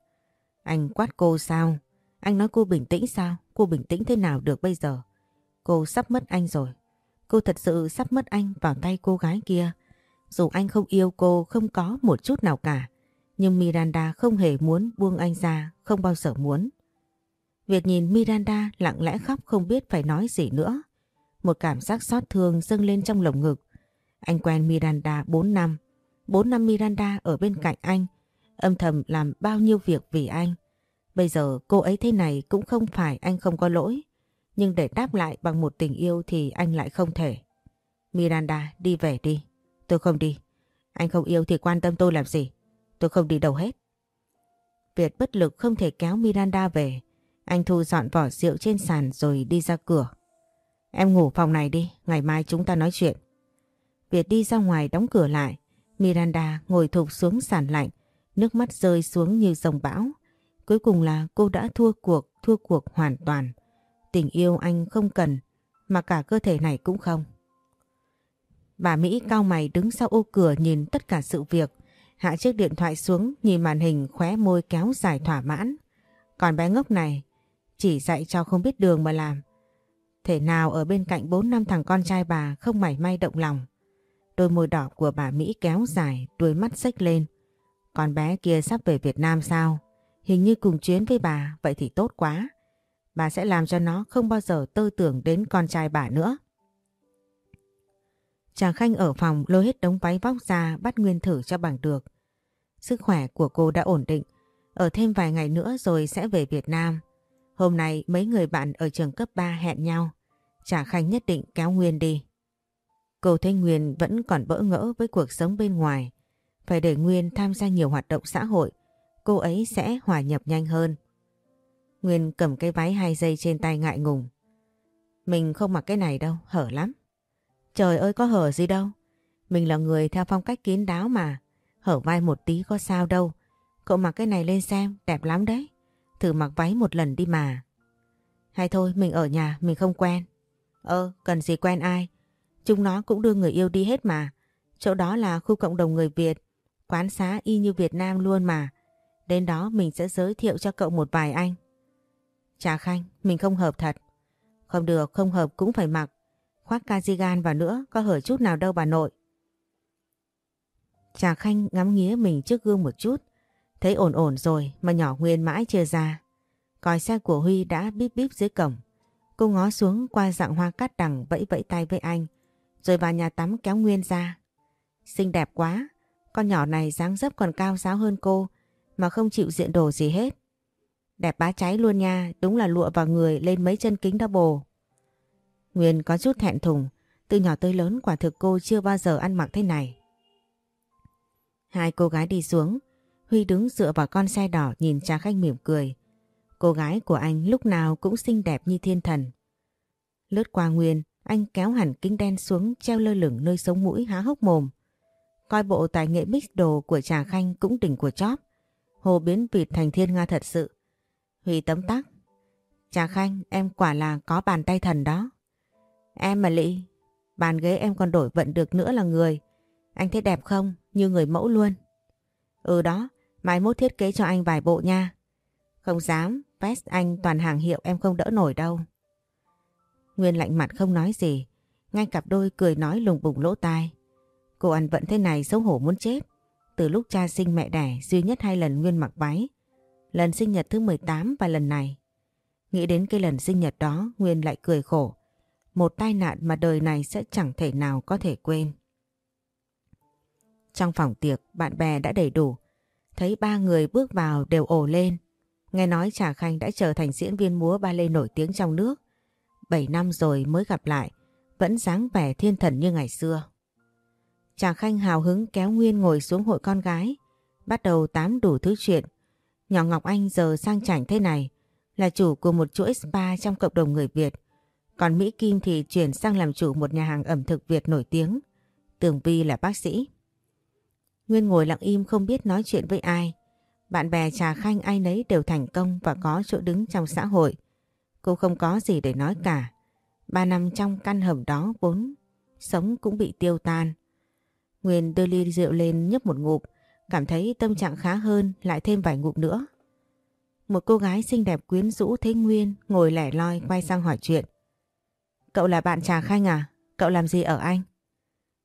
Anh quát cô sao? Anh nói cô bình tĩnh sao? Cô bình tĩnh thế nào được bây giờ? Cô sắp mất anh rồi. Cô thật sự sắp mất anh vào tay cô gái kia. Dù anh không yêu cô không có một chút nào cả. Nhưng Miranda không hề muốn buông anh ra, không bao giờ muốn. Việt nhìn Miranda lặng lẽ khóc không biết phải nói gì nữa. Một cảm giác xót thương dâng lên trong lồng ngực. Anh quen Miranda 4 năm. 4 năm Miranda ở bên cạnh anh, âm thầm làm bao nhiêu việc vì anh. Bây giờ cô ấy thế này cũng không phải anh không có lỗi. Nhưng để đáp lại bằng một tình yêu thì anh lại không thể. Miranda đi về đi. Tôi không đi. Anh không yêu thì quan tâm tôi làm gì. Tôi không đi đâu hết. Việt bất lực không thể kéo Miranda về. Anh thu dọn vỏ rượu trên sàn rồi đi ra cửa. Em ngủ phòng này đi, ngày mai chúng ta nói chuyện. Việt đi ra ngoài đóng cửa lại. Miranda ngồi thụp xuống sàn lạnh, nước mắt rơi xuống như dòng bão. Cuối cùng là cô đã thua cuộc, thua cuộc hoàn toàn. Tình yêu anh không cần, mà cả cơ thể này cũng không. Bà Mỹ cao mày đứng sau ô cửa nhìn tất cả sự việc, hạ chiếc điện thoại xuống nhìn màn hình khóe môi kéo dài thỏa mãn. Còn bé ngốc này, chỉ dạy cho không biết đường mà làm. Thể nào ở bên cạnh bốn năm thằng con trai bà không mảy may động lòng. Đôi môi đỏ của bà Mỹ kéo dài, đuôi mắt xếch lên. Con bé kia sắp về Việt Nam sao? Hình như cùng chuyến với bà, vậy thì tốt quá. Bà sẽ làm cho nó không bao giờ tư tưởng đến con trai bà nữa. Chàng Khanh ở phòng lôi hết đống váy vóc ra bắt Nguyên thử cho bằng được. Sức khỏe của cô đã ổn định. Ở thêm vài ngày nữa rồi sẽ về Việt Nam. Hôm nay mấy người bạn ở trường cấp 3 hẹn nhau. Chàng Khanh nhất định kéo Nguyên đi. Cô thấy Nguyên vẫn còn bỡ ngỡ với cuộc sống bên ngoài. Phải để Nguyên tham gia nhiều hoạt động xã hội, cô ấy sẽ hòa nhập nhanh hơn. Nguyên cầm cái váy hai dây trên tay ngại ngùng. Mình không mặc cái này đâu, hở lắm. Trời ơi có hở gì đâu. Mình là người theo phong cách kín đáo mà. Hở vai một tí có sao đâu. Cậu mặc cái này lên xem, đẹp lắm đấy. Thử mặc váy một lần đi mà. Hay thôi mình ở nhà, mình không quen. Ơ, cần gì quen ai. Chúng nó cũng đưa người yêu đi hết mà. Chỗ đó là khu cộng đồng người Việt. Quán xá y như Việt Nam luôn mà. Đến đó mình sẽ giới thiệu cho cậu một vài anh. Trà Khanh, mình không hợp thật. Không được, không hợp cũng phải mặc. Khoác cardigan vào nữa, có hở chút nào đâu bà nội. Trà Khanh ngắm nghía mình trước gương một chút. Thấy ổn ổn rồi mà nhỏ Nguyên mãi chưa ra. Còi xe của Huy đã bíp bíp dưới cổng. Cô ngó xuống qua dạng hoa cát đằng vẫy vẫy tay với anh. Rồi vào nhà tắm kéo Nguyên ra. Xinh đẹp quá. Con nhỏ này dáng dấp còn cao giáo hơn cô mà không chịu diện đồ gì hết. Đẹp bá cháy luôn nha, đúng là lụa vào người lên mấy chân kính đã bồ. Nguyên có chút thẹn thùng, từ nhỏ tới lớn quả thực cô chưa bao giờ ăn mặc thế này. Hai cô gái đi xuống, Huy đứng dựa vào con xe đỏ nhìn cha khách mỉm cười. Cô gái của anh lúc nào cũng xinh đẹp như thiên thần. Lướt qua Nguyên, anh kéo hẳn kính đen xuống treo lơ lửng nơi sống mũi há hốc mồm. Coi bộ tài nghệ mix đồ của trà khanh cũng đỉnh của chóp. Hồ biến vịt thành thiên nga thật sự. Huy tấm tắc. Trà khanh em quả là có bàn tay thần đó. Em mà Lị, bàn ghế em còn đổi vận được nữa là người. Anh thấy đẹp không? Như người mẫu luôn. Ừ đó, mai mốt thiết kế cho anh vài bộ nha. Không dám, vest anh toàn hàng hiệu em không đỡ nổi đâu. Nguyên lạnh mặt không nói gì, ngay cặp đôi cười nói lùng bùng lỗ tai. Cô ăn vận thế này xấu hổ muốn chết. Từ lúc cha sinh mẹ đẻ duy nhất hai lần Nguyên mặc váy. Lần sinh nhật thứ 18 và lần này. Nghĩ đến cái lần sinh nhật đó Nguyên lại cười khổ. Một tai nạn mà đời này sẽ chẳng thể nào có thể quên. Trong phòng tiệc bạn bè đã đầy đủ. Thấy ba người bước vào đều ồ lên. Nghe nói Trà Khanh đã trở thành diễn viên múa ba lê nổi tiếng trong nước. 7 năm rồi mới gặp lại, vẫn dáng vẻ thiên thần như ngày xưa. Trà Khanh hào hứng kéo Nguyên ngồi xuống hội con gái, bắt đầu tám đủ thứ chuyện. Nhỏ Ngọc Anh giờ sang chảnh thế này, là chủ của một chuỗi spa trong cộng đồng người Việt. Còn Mỹ Kim thì chuyển sang làm chủ một nhà hàng ẩm thực Việt nổi tiếng. Tường Vi là bác sĩ. Nguyên ngồi lặng im không biết nói chuyện với ai. Bạn bè trà khanh ai nấy đều thành công và có chỗ đứng trong xã hội. Cô không có gì để nói cả. Ba năm trong căn hầm đó vốn sống cũng bị tiêu tan. Nguyên đưa ly rượu lên nhấp một ngụm, cảm thấy tâm trạng khá hơn lại thêm vài ngụm nữa. Một cô gái xinh đẹp quyến rũ thấy Nguyên ngồi lẻ loi quay sang hỏi chuyện. Cậu là bạn Trà Khanh à? Cậu làm gì ở Anh?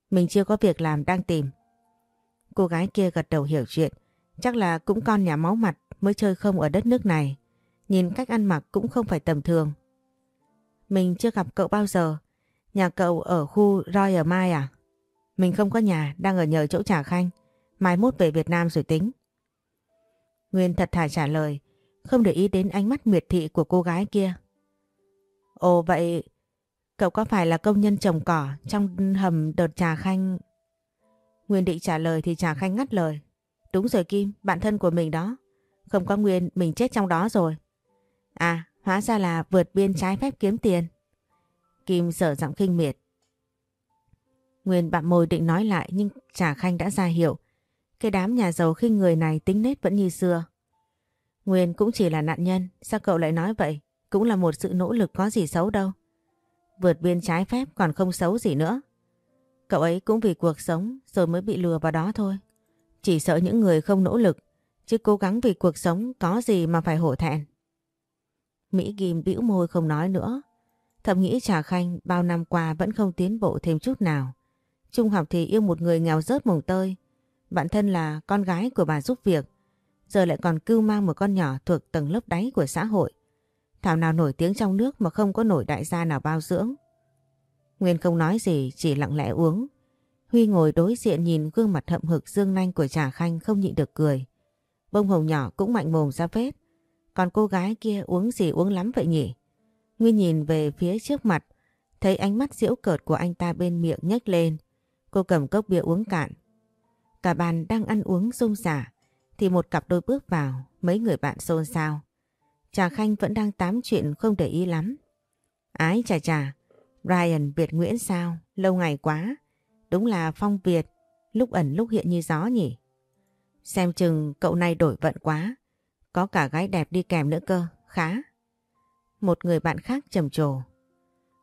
Mình chưa có việc làm đang tìm. Cô gái kia gật đầu hiểu chuyện. Chắc là cũng con nhà máu mặt mới chơi không ở đất nước này. Nhìn cách ăn mặc cũng không phải tầm thường. Mình chưa gặp cậu bao giờ. Nhà cậu ở khu Royal Mai à? Mình không có nhà, đang ở nhờ chỗ Trà Khanh. Mai mốt về Việt Nam rồi tính. Nguyên thật thà trả lời, không để ý đến ánh mắt miệt thị của cô gái kia. Ồ vậy, cậu có phải là công nhân trồng cỏ trong hầm đợt Trà Khanh Nguyên định trả lời thì Trà Khanh ngắt lời. Đúng rồi Kim, bạn thân của mình đó. Không có Nguyên, mình chết trong đó rồi. À, hóa ra là vượt biên trái phép kiếm tiền. Kim sợ giọng khinh miệt. Nguyên bạm môi định nói lại nhưng Trà Khanh đã ra hiểu, Cái đám nhà giàu khinh người này tính nết vẫn như xưa. Nguyên cũng chỉ là nạn nhân, sao cậu lại nói vậy? Cũng là một sự nỗ lực có gì xấu đâu. Vượt biên trái phép còn không xấu gì nữa. Cậu ấy cũng vì cuộc sống rồi mới bị lừa vào đó thôi. Chỉ sợ những người không nỗ lực, chứ cố gắng vì cuộc sống có gì mà phải hổ thẹn. Mỹ Kim bĩu môi không nói nữa. Thầm nghĩ Trà Khanh bao năm qua vẫn không tiến bộ thêm chút nào. Trung học thì yêu một người nghèo rớt mồng tơi. Bạn thân là con gái của bà giúp việc. Giờ lại còn cưu mang một con nhỏ thuộc tầng lớp đáy của xã hội. Thảo nào nổi tiếng trong nước mà không có nổi đại gia nào bao dưỡng. Nguyên không nói gì, chỉ lặng lẽ uống. Huy ngồi đối diện nhìn gương mặt hậm hực dương nanh của Trà Khanh không nhịn được cười. Bông hồng nhỏ cũng mạnh mồm ra vết. Còn cô gái kia uống gì uống lắm vậy nhỉ? Nguyên nhìn về phía trước mặt, thấy ánh mắt diễu cợt của anh ta bên miệng nhếch lên. Cô cầm cốc bia uống cạn. Cả bàn đang ăn uống rung rả, thì một cặp đôi bước vào, mấy người bạn xôn xao. Trà Khanh vẫn đang tám chuyện không để ý lắm. Ái chà chà, Ryan Việt Nguyễn sao? Lâu ngày quá. Đúng là Phong Việt, lúc ẩn lúc hiện như gió nhỉ? Xem chừng cậu này đổi vận quá. Có cả gái đẹp đi kèm nữa cơ, khá. Một người bạn khác trầm trồ.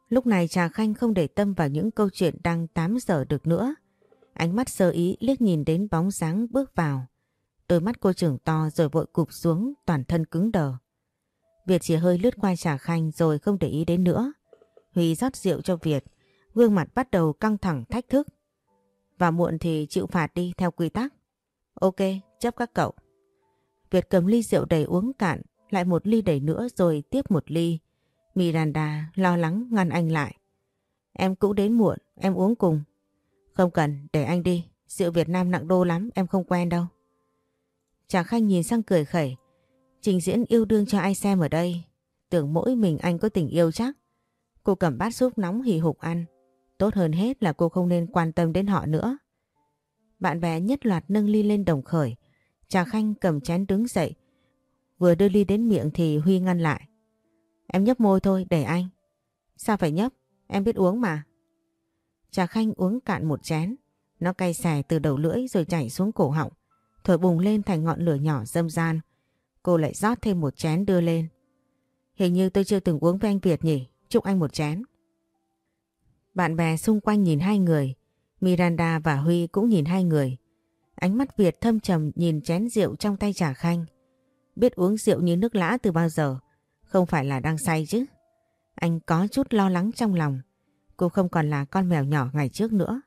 Lúc này Trà Khanh không để tâm vào những câu chuyện đang 8 giờ được nữa. Ánh mắt sơ ý liếc nhìn đến bóng dáng bước vào. Đôi mắt cô trưởng to rồi vội cụp xuống toàn thân cứng đờ. Việt chỉ hơi lướt qua Trà Khanh rồi không để ý đến nữa. Huy rót rượu cho Việt. Gương mặt bắt đầu căng thẳng thách thức. Và muộn thì chịu phạt đi theo quy tắc. Ok, chấp các cậu. Việt cầm ly rượu đầy uống cạn, lại một ly đầy nữa rồi tiếp một ly. Miranda lo lắng ngăn anh lại. Em cũng đến muộn, em uống cùng. Không cần, để anh đi. Rượu Việt Nam nặng đô lắm, em không quen đâu. Chàng Khanh nhìn sang cười khẩy. Trình diễn yêu đương cho ai xem ở đây. Tưởng mỗi mình anh có tình yêu chắc. Cô cầm bát súp nóng hì hục ăn. Tốt hơn hết là cô không nên quan tâm đến họ nữa. Bạn bè nhất loạt nâng ly lên đồng khởi. Trà Khanh cầm chén đứng dậy. Vừa đưa ly đến miệng thì Huy ngăn lại. Em nhấp môi thôi, để anh. Sao phải nhấp? Em biết uống mà. Trà Khanh uống cạn một chén. Nó cay xè từ đầu lưỡi rồi chảy xuống cổ họng. Thổi bùng lên thành ngọn lửa nhỏ dâm gian. Cô lại rót thêm một chén đưa lên. Hình như tôi chưa từng uống với anh Việt nhỉ? Chúc anh một chén. Bạn bè xung quanh nhìn hai người. Miranda và Huy cũng nhìn hai người. Ánh mắt Việt thâm trầm nhìn chén rượu trong tay Trà Khanh. Biết uống rượu như nước lã từ bao giờ. Không phải là đang say chứ. Anh có chút lo lắng trong lòng. Cô không còn là con mèo nhỏ ngày trước nữa.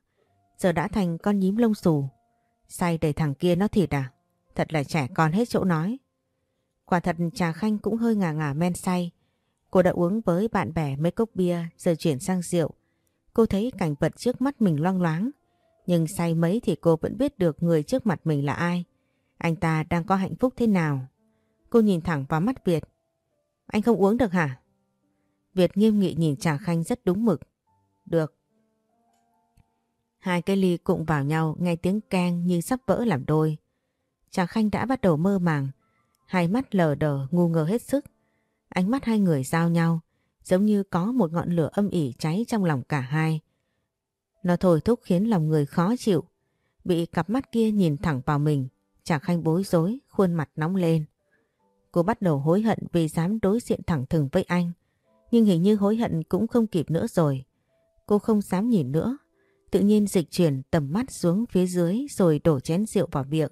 Giờ đã thành con nhím lông xù. Say để thằng kia nó thịt à? Thật là trẻ con hết chỗ nói. Quả thật Trà Khanh cũng hơi ngả ngả men say. Cô đã uống với bạn bè mấy cốc bia rồi chuyển sang rượu. Cô thấy cảnh vật trước mắt mình loang loáng. Nhưng say mấy thì cô vẫn biết được người trước mặt mình là ai. Anh ta đang có hạnh phúc thế nào. Cô nhìn thẳng vào mắt Việt. Anh không uống được hả? Việt nghiêm nghị nhìn Trà Khanh rất đúng mực. Được. Hai cái ly cụng vào nhau, nghe tiếng keng như sắp vỡ làm đôi. Trà Khanh đã bắt đầu mơ màng. Hai mắt lờ đờ, ngu ngơ hết sức. Ánh mắt hai người giao nhau, giống như có một ngọn lửa âm ỉ cháy trong lòng cả hai. Nó thôi thúc khiến lòng người khó chịu. Bị cặp mắt kia nhìn thẳng vào mình, Trà Khanh bối rối, khuôn mặt nóng lên. Cô bắt đầu hối hận vì dám đối diện thẳng thừng với anh. Nhưng hình như hối hận cũng không kịp nữa rồi. Cô không dám nhìn nữa. Tự nhiên dịch chuyển tầm mắt xuống phía dưới rồi đổ chén rượu vào miệng.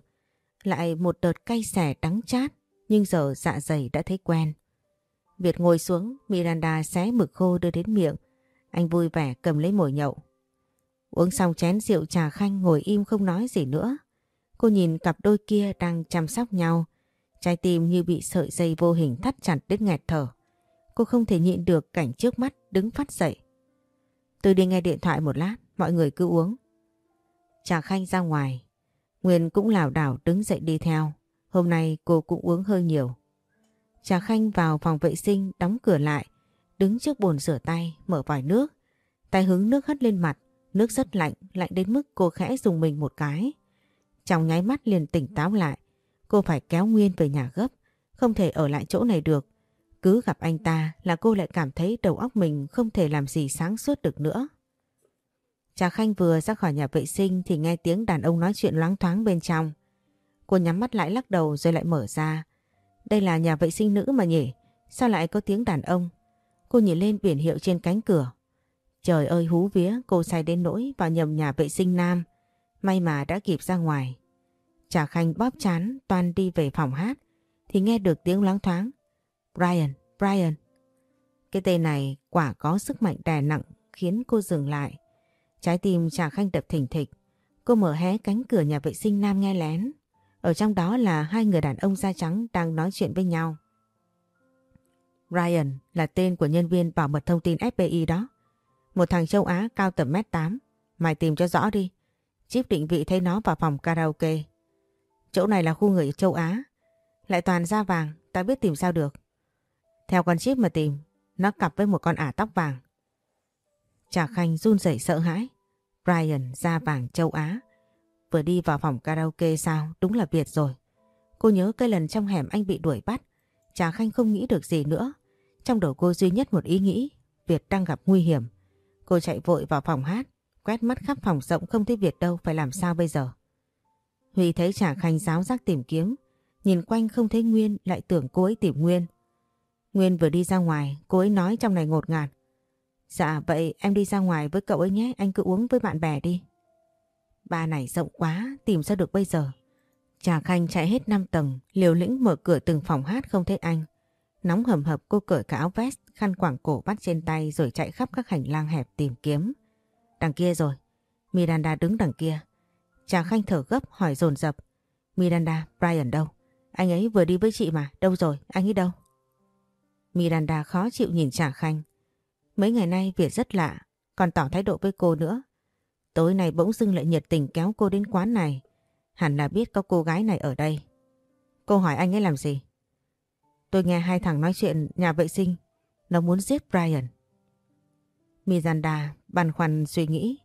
Lại một đợt cay xẻ đắng chát, nhưng giờ dạ dày đã thấy quen. Việt ngồi xuống, Miranda xé mực khô đưa đến miệng. Anh vui vẻ cầm lấy mồi nhậu. Uống xong chén rượu trà khanh ngồi im không nói gì nữa. Cô nhìn cặp đôi kia đang chăm sóc nhau. Trái tim như bị sợi dây vô hình thắt chặt đến nghẹt thở. Cô không thể nhịn được cảnh trước mắt đứng phát dậy. Tôi đi nghe điện thoại một lát, mọi người cứ uống. Trà khanh ra ngoài. Nguyên cũng lảo đảo đứng dậy đi theo. Hôm nay cô cũng uống hơi nhiều. Trà Khanh vào phòng vệ sinh đóng cửa lại, đứng trước bồn rửa tay, mở vòi nước. Tay hứng nước hất lên mặt, nước rất lạnh, lạnh đến mức cô khẽ dùng mình một cái. Trong nháy mắt liền tỉnh táo lại, cô phải kéo Nguyên về nhà gấp, không thể ở lại chỗ này được. Cứ gặp anh ta là cô lại cảm thấy đầu óc mình không thể làm gì sáng suốt được nữa. Trà Khanh vừa ra khỏi nhà vệ sinh thì nghe tiếng đàn ông nói chuyện loáng thoáng bên trong. Cô nhắm mắt lại lắc đầu rồi lại mở ra. Đây là nhà vệ sinh nữ mà nhỉ? Sao lại có tiếng đàn ông? Cô nhìn lên biển hiệu trên cánh cửa. Trời ơi hú vía, cô say đến nỗi vào nhầm nhà vệ sinh nam. May mà đã kịp ra ngoài. Trà Khanh bóp chán toàn đi về phòng hát thì nghe được tiếng loáng thoáng. Brian, Brian. Cái tên này quả có sức mạnh đè nặng khiến cô dừng lại. Trái tim Trà Khanh đập thỉnh thịch. Cô mở hé cánh cửa nhà vệ sinh nam nghe lén. Ở trong đó là hai người đàn ông da trắng đang nói chuyện với nhau. Ryan là tên của nhân viên bảo mật thông tin FBI đó. Một thằng châu Á cao tầm mét 8. Mày tìm cho rõ đi. Chip định vị thấy nó vào phòng karaoke. Chỗ này là khu người châu Á. Lại toàn da vàng, ta biết tìm sao được. Theo con chip mà tìm, nó cặp với một con ả tóc vàng. Trà Khanh run rẩy sợ hãi. Ryan da vàng châu Á. Vừa đi vào phòng karaoke sao, đúng là Việt rồi. Cô nhớ cái lần trong hẻm anh bị đuổi bắt, Trà Khanh không nghĩ được gì nữa. Trong đầu cô duy nhất một ý nghĩ, Việt đang gặp nguy hiểm. Cô chạy vội vào phòng hát, quét mắt khắp phòng rộng không thấy Việt đâu phải làm sao bây giờ. Huy thấy Trà Khanh giáo giác tìm kiếm, nhìn quanh không thấy Nguyên lại tưởng cô ấy tìm Nguyên. Nguyên vừa đi ra ngoài, cô ấy nói trong này ngột ngạt. Dạ vậy em đi ra ngoài với cậu ấy nhé, anh cứ uống với bạn bè đi. Ba này rộng quá, tìm sao được bây giờ. Trà Khanh chạy hết 5 tầng, liều lĩnh mở cửa từng phòng hát không thấy anh. Nóng hầm hập cô cởi cả áo vest, khăn quảng cổ bắt trên tay rồi chạy khắp các hành lang hẹp tìm kiếm. Đằng kia rồi, Miranda đứng đằng kia. Chàng Khanh thở gấp hỏi dồn dập Miranda, Brian đâu? Anh ấy vừa đi với chị mà, đâu rồi, anh ấy đâu? Miranda khó chịu nhìn Trà Khanh. Mấy ngày nay Việt rất lạ, còn tỏ thái độ với cô nữa. Tối nay bỗng dưng lại nhiệt tình kéo cô đến quán này. Hẳn là biết có cô gái này ở đây. Cô hỏi anh ấy làm gì? Tôi nghe hai thằng nói chuyện nhà vệ sinh. Nó muốn giết Brian. Miranda băn khoăn suy nghĩ.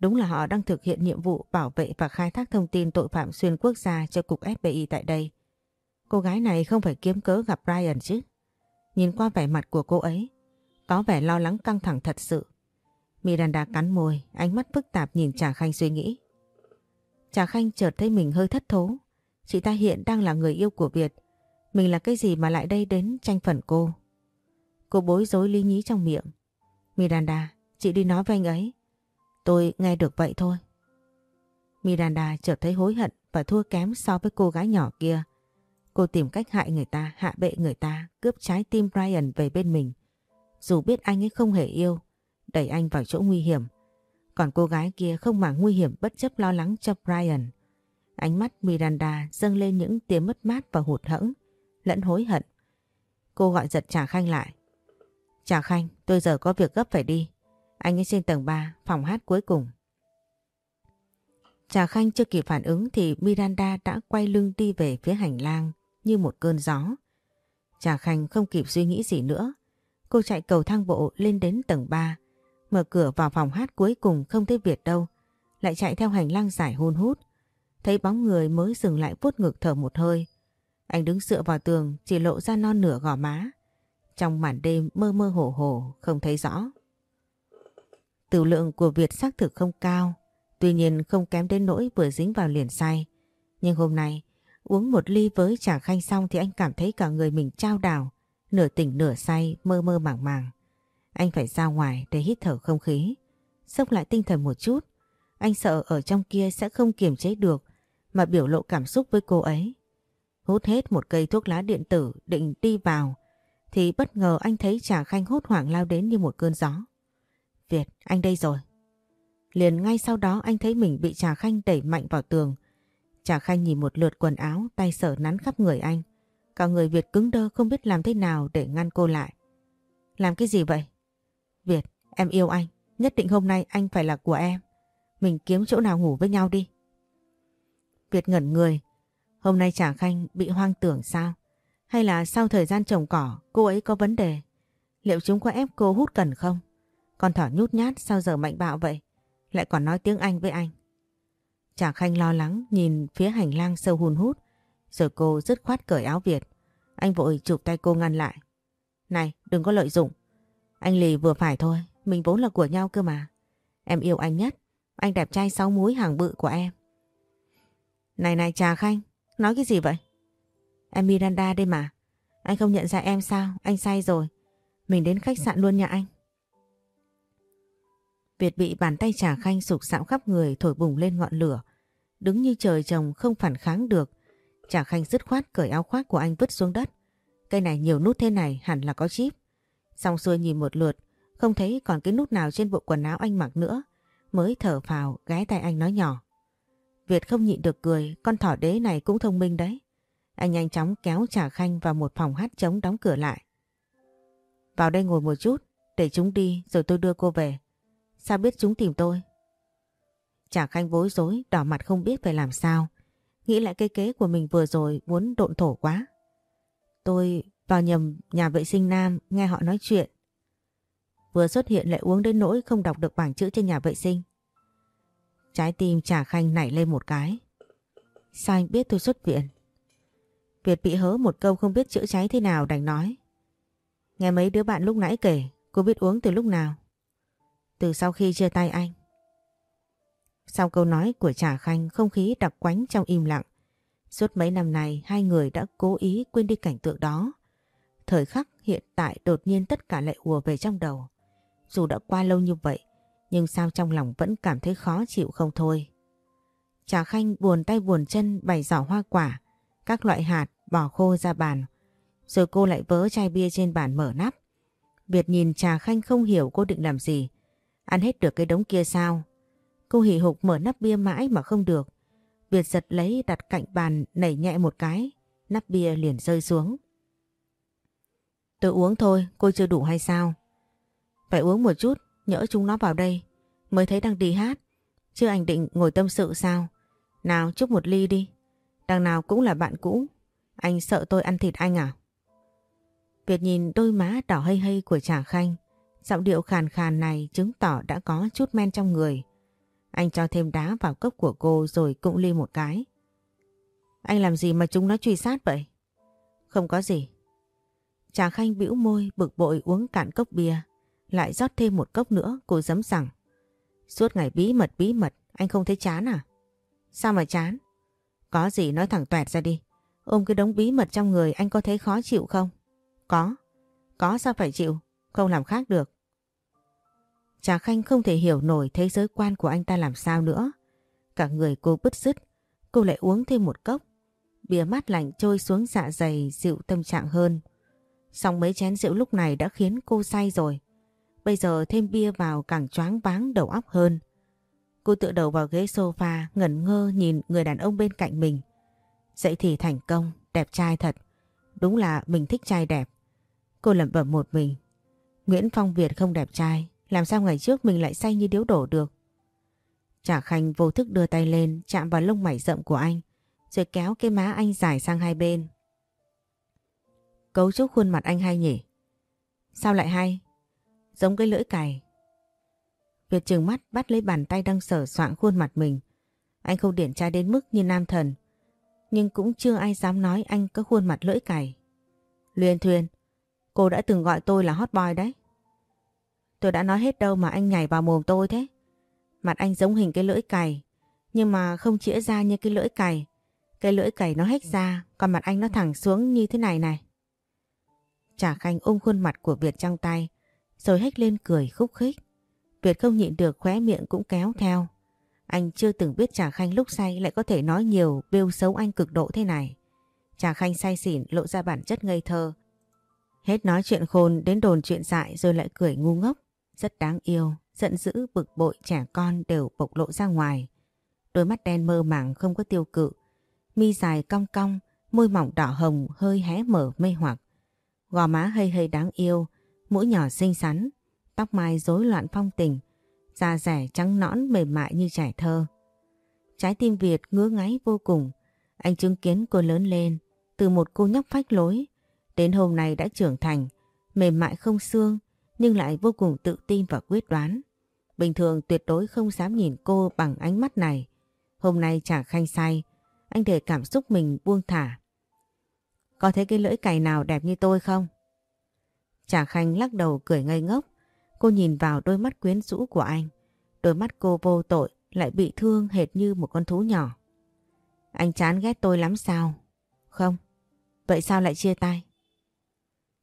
Đúng là họ đang thực hiện nhiệm vụ bảo vệ và khai thác thông tin tội phạm xuyên quốc gia cho cục FBI tại đây. Cô gái này không phải kiếm cớ gặp Brian chứ. Nhìn qua vẻ mặt của cô ấy, có vẻ lo lắng căng thẳng thật sự. Miranda cắn môi, ánh mắt phức tạp nhìn Trà Khanh suy nghĩ. Trà Khanh chợt thấy mình hơi thất thố. Chị ta hiện đang là người yêu của Việt. Mình là cái gì mà lại đây đến tranh phần cô? Cô bối rối lý nhí trong miệng. Miranda, chị đi nói với anh ấy. Tôi nghe được vậy thôi. Miranda chợt thấy hối hận và thua kém so với cô gái nhỏ kia. Cô tìm cách hại người ta, hạ bệ người ta, cướp trái tim Brian về bên mình. Dù biết anh ấy không hề yêu, đẩy anh vào chỗ nguy hiểm. Còn cô gái kia không màng nguy hiểm bất chấp lo lắng cho Brian. Ánh mắt Miranda dâng lên những tiếng mất mát và hụt hẫng, lẫn hối hận. Cô gọi giật Trà Khanh lại. Trà Khanh, tôi giờ có việc gấp phải đi. Anh ấy trên tầng 3, phòng hát cuối cùng. Trà Khanh chưa kịp phản ứng thì Miranda đã quay lưng đi về phía hành lang như một cơn gió. Trà Khanh không kịp suy nghĩ gì nữa. Cô chạy cầu thang bộ lên đến tầng 3, mở cửa vào phòng hát cuối cùng không thấy Việt đâu, lại chạy theo hành lang dài hun hút. Thấy bóng người mới dừng lại vuốt ngực thở một hơi. Anh đứng dựa vào tường chỉ lộ ra non nửa gò má. Trong màn đêm mơ mơ hồ hồ không thấy rõ. Tử lượng của Việt xác thực không cao, tuy nhiên không kém đến nỗi vừa dính vào liền say. Nhưng hôm nay uống một ly với trà khanh xong thì anh cảm thấy cả người mình trao đảo, nửa tỉnh nửa say, mơ mơ màng màng. Anh phải ra ngoài để hít thở không khí, sốc lại tinh thần một chút. Anh sợ ở trong kia sẽ không kiềm chế được mà biểu lộ cảm xúc với cô ấy. Hút hết một cây thuốc lá điện tử định đi vào thì bất ngờ anh thấy Trà Khanh hốt hoảng lao đến như một cơn gió. Việt, anh đây rồi. Liền ngay sau đó anh thấy mình bị Trà Khanh đẩy mạnh vào tường. Trà Khanh nhìn một lượt quần áo, tay sở nắn khắp người anh. Cả người Việt cứng đơ không biết làm thế nào để ngăn cô lại. Làm cái gì vậy? Việt, em yêu anh. Nhất định hôm nay anh phải là của em. Mình kiếm chỗ nào ngủ với nhau đi. Việt ngẩn người. Hôm nay Trà Khanh bị hoang tưởng sao? Hay là sau thời gian trồng cỏ, cô ấy có vấn đề? Liệu chúng có ép cô hút cần không? Con thỏ nhút nhát sao giờ mạnh bạo vậy? Lại còn nói tiếng Anh với anh. Trà Khanh lo lắng nhìn phía hành lang sâu hun hút. Rồi cô dứt khoát cởi áo Việt. Anh vội chụp tay cô ngăn lại. Này, đừng có lợi dụng. Anh lì vừa phải thôi. Mình vốn là của nhau cơ mà. Em yêu anh nhất. Anh đẹp trai sáu múi hàng bự của em. Này này Trà Khanh. Nói cái gì vậy? Em Miranda đây mà. Anh không nhận ra em sao? Anh say rồi. Mình đến khách sạn luôn nha anh. Việt bị bàn tay trà khanh sụp sạo khắp người thổi bùng lên ngọn lửa. Đứng như trời trồng không phản kháng được. Trà khanh dứt khoát cởi áo khoác của anh vứt xuống đất. Cây này nhiều nút thế này hẳn là có chip. Xong xuôi nhìn một lượt, không thấy còn cái nút nào trên bộ quần áo anh mặc nữa. Mới thở phào ghé tay anh nói nhỏ. Việt không nhịn được cười, con thỏ đế này cũng thông minh đấy. Anh nhanh chóng kéo Trà Khanh vào một phòng hát trống đóng cửa lại. Vào đây ngồi một chút, để chúng đi rồi tôi đưa cô về. Sao biết chúng tìm tôi? Trà Khanh bối rối, đỏ mặt không biết phải làm sao. Nghĩ lại cây kế của mình vừa rồi muốn độn thổ quá. Tôi vào nhầm nhà vệ sinh nam nghe họ nói chuyện. Vừa xuất hiện lại uống đến nỗi không đọc được bảng chữ trên nhà vệ sinh. Trái tim Trà Khanh nảy lên một cái. Sao anh biết tôi xuất viện? Việt bị hớ một câu không biết chữa cháy thế nào đành nói. Nghe mấy đứa bạn lúc nãy kể, cô biết uống từ lúc nào? Từ sau khi chia tay anh. Sau câu nói của Trà Khanh không khí đặc quánh trong im lặng. Suốt mấy năm này hai người đã cố ý quên đi cảnh tượng đó. Thời khắc hiện tại đột nhiên tất cả lại ùa về trong đầu. Dù đã qua lâu như vậy, nhưng sao trong lòng vẫn cảm thấy khó chịu không thôi. Trà Khanh buồn tay buồn chân bày giỏ hoa quả, các loại hạt bỏ khô ra bàn. Rồi cô lại vớ chai bia trên bàn mở nắp. Việt nhìn Trà Khanh không hiểu cô định làm gì. Ăn hết được cái đống kia sao? Cô hỉ hục mở nắp bia mãi mà không được. Việt giật lấy đặt cạnh bàn nảy nhẹ một cái. Nắp bia liền rơi xuống. Tôi uống thôi, cô chưa đủ hay sao? Phải uống một chút, nhỡ chúng nó vào đây. Mới thấy đang đi hát. Chứ anh định ngồi tâm sự sao? Nào, chúc một ly đi. Đằng nào cũng là bạn cũ. Anh sợ tôi ăn thịt anh à? Việt nhìn đôi má đỏ hây hây của Trà Khanh. Giọng điệu khàn khàn này chứng tỏ đã có chút men trong người. Anh cho thêm đá vào cốc của cô rồi cũng ly một cái. Anh làm gì mà chúng nó truy sát vậy? Không có gì. Trà Khanh bĩu môi, bực bội uống cạn cốc bia. Lại rót thêm một cốc nữa cô dấm rằng. Suốt ngày bí mật bí mật anh không thấy chán à? Sao mà chán? Có gì nói thẳng toẹt ra đi. Ôm cái đống bí mật trong người anh có thấy khó chịu không? Có. Có sao phải chịu? Không làm khác được. Trà Khanh không thể hiểu nổi thế giới quan của anh ta làm sao nữa. Cả người cô bứt rứt, cô lại uống thêm một cốc. Bia mát lạnh trôi xuống dạ dày dịu tâm trạng hơn. Xong mấy chén rượu lúc này đã khiến cô say rồi. Bây giờ thêm bia vào càng choáng váng đầu óc hơn. Cô tựa đầu vào ghế sofa ngẩn ngơ nhìn người đàn ông bên cạnh mình. Dậy thì thành công, đẹp trai thật. Đúng là mình thích trai đẹp. Cô lẩm bẩm một mình. Nguyễn Phong Việt không đẹp trai, làm sao ngày trước mình lại say như điếu đổ được. Trả Khanh vô thức đưa tay lên chạm vào lông mảy rậm của anh rồi kéo cái má anh dài sang hai bên. Cấu trúc khuôn mặt anh hay nhỉ? Sao lại hay? Giống cái lưỡi cày. Việt trừng mắt bắt lấy bàn tay đang sở soạn khuôn mặt mình. Anh không điển trai đến mức như nam thần. Nhưng cũng chưa ai dám nói anh có khuôn mặt lưỡi cày. Luyên thuyền, cô đã từng gọi tôi là hot boy đấy. Tôi đã nói hết đâu mà anh nhảy vào mồm tôi thế. Mặt anh giống hình cái lưỡi cày, nhưng mà không chĩa ra như cái lưỡi cày. Cái lưỡi cày nó hết ra, còn mặt anh nó thẳng xuống như thế này này. Trả Khanh ôm khuôn mặt của Việt trong tay, rồi hét lên cười khúc khích. Việt không nhịn được khóe miệng cũng kéo theo. Anh chưa từng biết Trà Khanh lúc say lại có thể nói nhiều bêu xấu anh cực độ thế này. Trà Khanh say xỉn lộ ra bản chất ngây thơ. Hết nói chuyện khôn đến đồn chuyện dại rồi lại cười ngu ngốc. Rất đáng yêu, giận dữ, bực bội, trẻ con đều bộc lộ ra ngoài. Đôi mắt đen mơ màng không có tiêu cự. Mi dài cong cong, môi mỏng đỏ hồng hơi hé mở mê hoặc. Gò má hơi hơi đáng yêu, mũi nhỏ xinh xắn, tóc mai rối loạn phong tình, da rẻ trắng nõn mềm mại như trẻ thơ. Trái tim Việt ngứa ngáy vô cùng, anh chứng kiến cô lớn lên, từ một cô nhóc phách lối, đến hôm nay đã trưởng thành, mềm mại không xương, nhưng lại vô cùng tự tin và quyết đoán. Bình thường tuyệt đối không dám nhìn cô bằng ánh mắt này. Hôm nay chả khanh say, anh để cảm xúc mình buông thả. Có thấy cái lưỡi cày nào đẹp như tôi không? Chả khanh lắc đầu cười ngây ngốc. Cô nhìn vào đôi mắt quyến rũ của anh. Đôi mắt cô vô tội lại bị thương hệt như một con thú nhỏ. Anh chán ghét tôi lắm sao? Không. Vậy sao lại chia tay?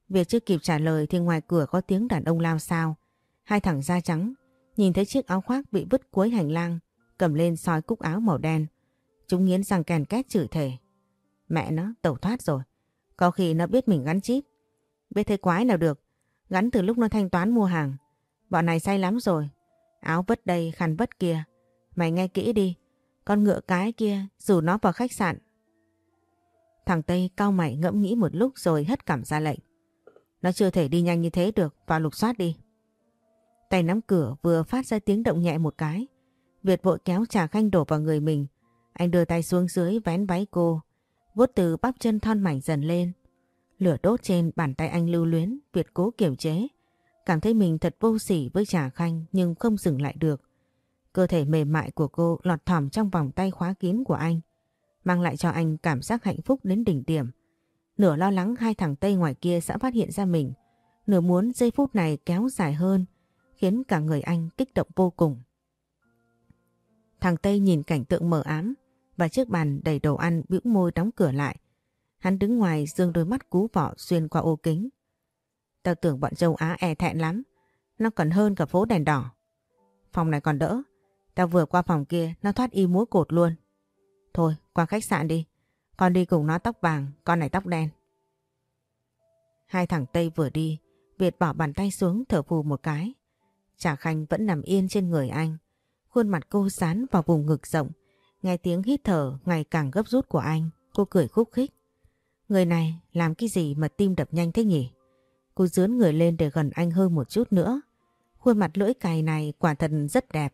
Việc chưa kịp trả lời thì ngoài cửa có tiếng đàn ông lao sao. Hai thằng da trắng nhìn thấy chiếc áo khoác bị vứt cuối hành lang, cầm lên soi cúc áo màu đen. Chúng nghiến răng kèn két chửi thề. Mẹ nó, tẩu thoát rồi. Có khi nó biết mình gắn chip. Biết thế quái nào được. Gắn từ lúc nó thanh toán mua hàng. Bọn này say lắm rồi. Áo vứt đây, khăn vứt kia. Mày nghe kỹ đi. Con ngựa cái kia rủ nó vào khách sạn. Thằng Tây cao mày ngẫm nghĩ một lúc rồi hất cảm ra lệnh. Nó chưa thể đi nhanh như thế được, vào lục soát đi. Tay nắm cửa vừa phát ra tiếng động nhẹ một cái. Việt vội kéo trà khanh đổ vào người mình. Anh đưa tay xuống dưới vén váy cô, vuốt từ bắp chân thon mảnh dần lên. Lửa đốt trên bàn tay anh lưu luyến, Việt cố kiểm chế. Cảm thấy mình thật vô sỉ với trà khanh nhưng không dừng lại được. Cơ thể mềm mại của cô lọt thỏm trong vòng tay khóa kín của anh. Mang lại cho anh cảm giác hạnh phúc đến đỉnh điểm. Nửa lo lắng hai thằng Tây ngoài kia sẽ phát hiện ra mình. Nửa muốn giây phút này kéo dài hơn khiến cả người anh kích động vô cùng. Thằng Tây nhìn cảnh tượng mờ ám và chiếc bàn đầy đồ ăn bĩu môi đóng cửa lại. Hắn đứng ngoài dương đôi mắt cú vọ xuyên qua ô kính. Tao tưởng bọn châu Á e thẹn lắm. Nó còn hơn cả phố đèn đỏ. Phòng này còn đỡ. Tao vừa qua phòng kia nó thoát y múa cột luôn. Thôi qua khách sạn đi. Con đi cùng nó tóc vàng, con này tóc đen. Hai thằng Tây vừa đi, Việt bỏ bàn tay xuống thở phù một cái. Trà Khanh vẫn nằm yên trên người anh. Khuôn mặt cô sán vào vùng ngực rộng. Nghe tiếng hít thở ngày càng gấp rút của anh. Cô cười khúc khích. Người này làm cái gì mà tim đập nhanh thế nhỉ? Cô dướn người lên để gần anh hơn một chút nữa. Khuôn mặt lưỡi cày này quả thật rất đẹp.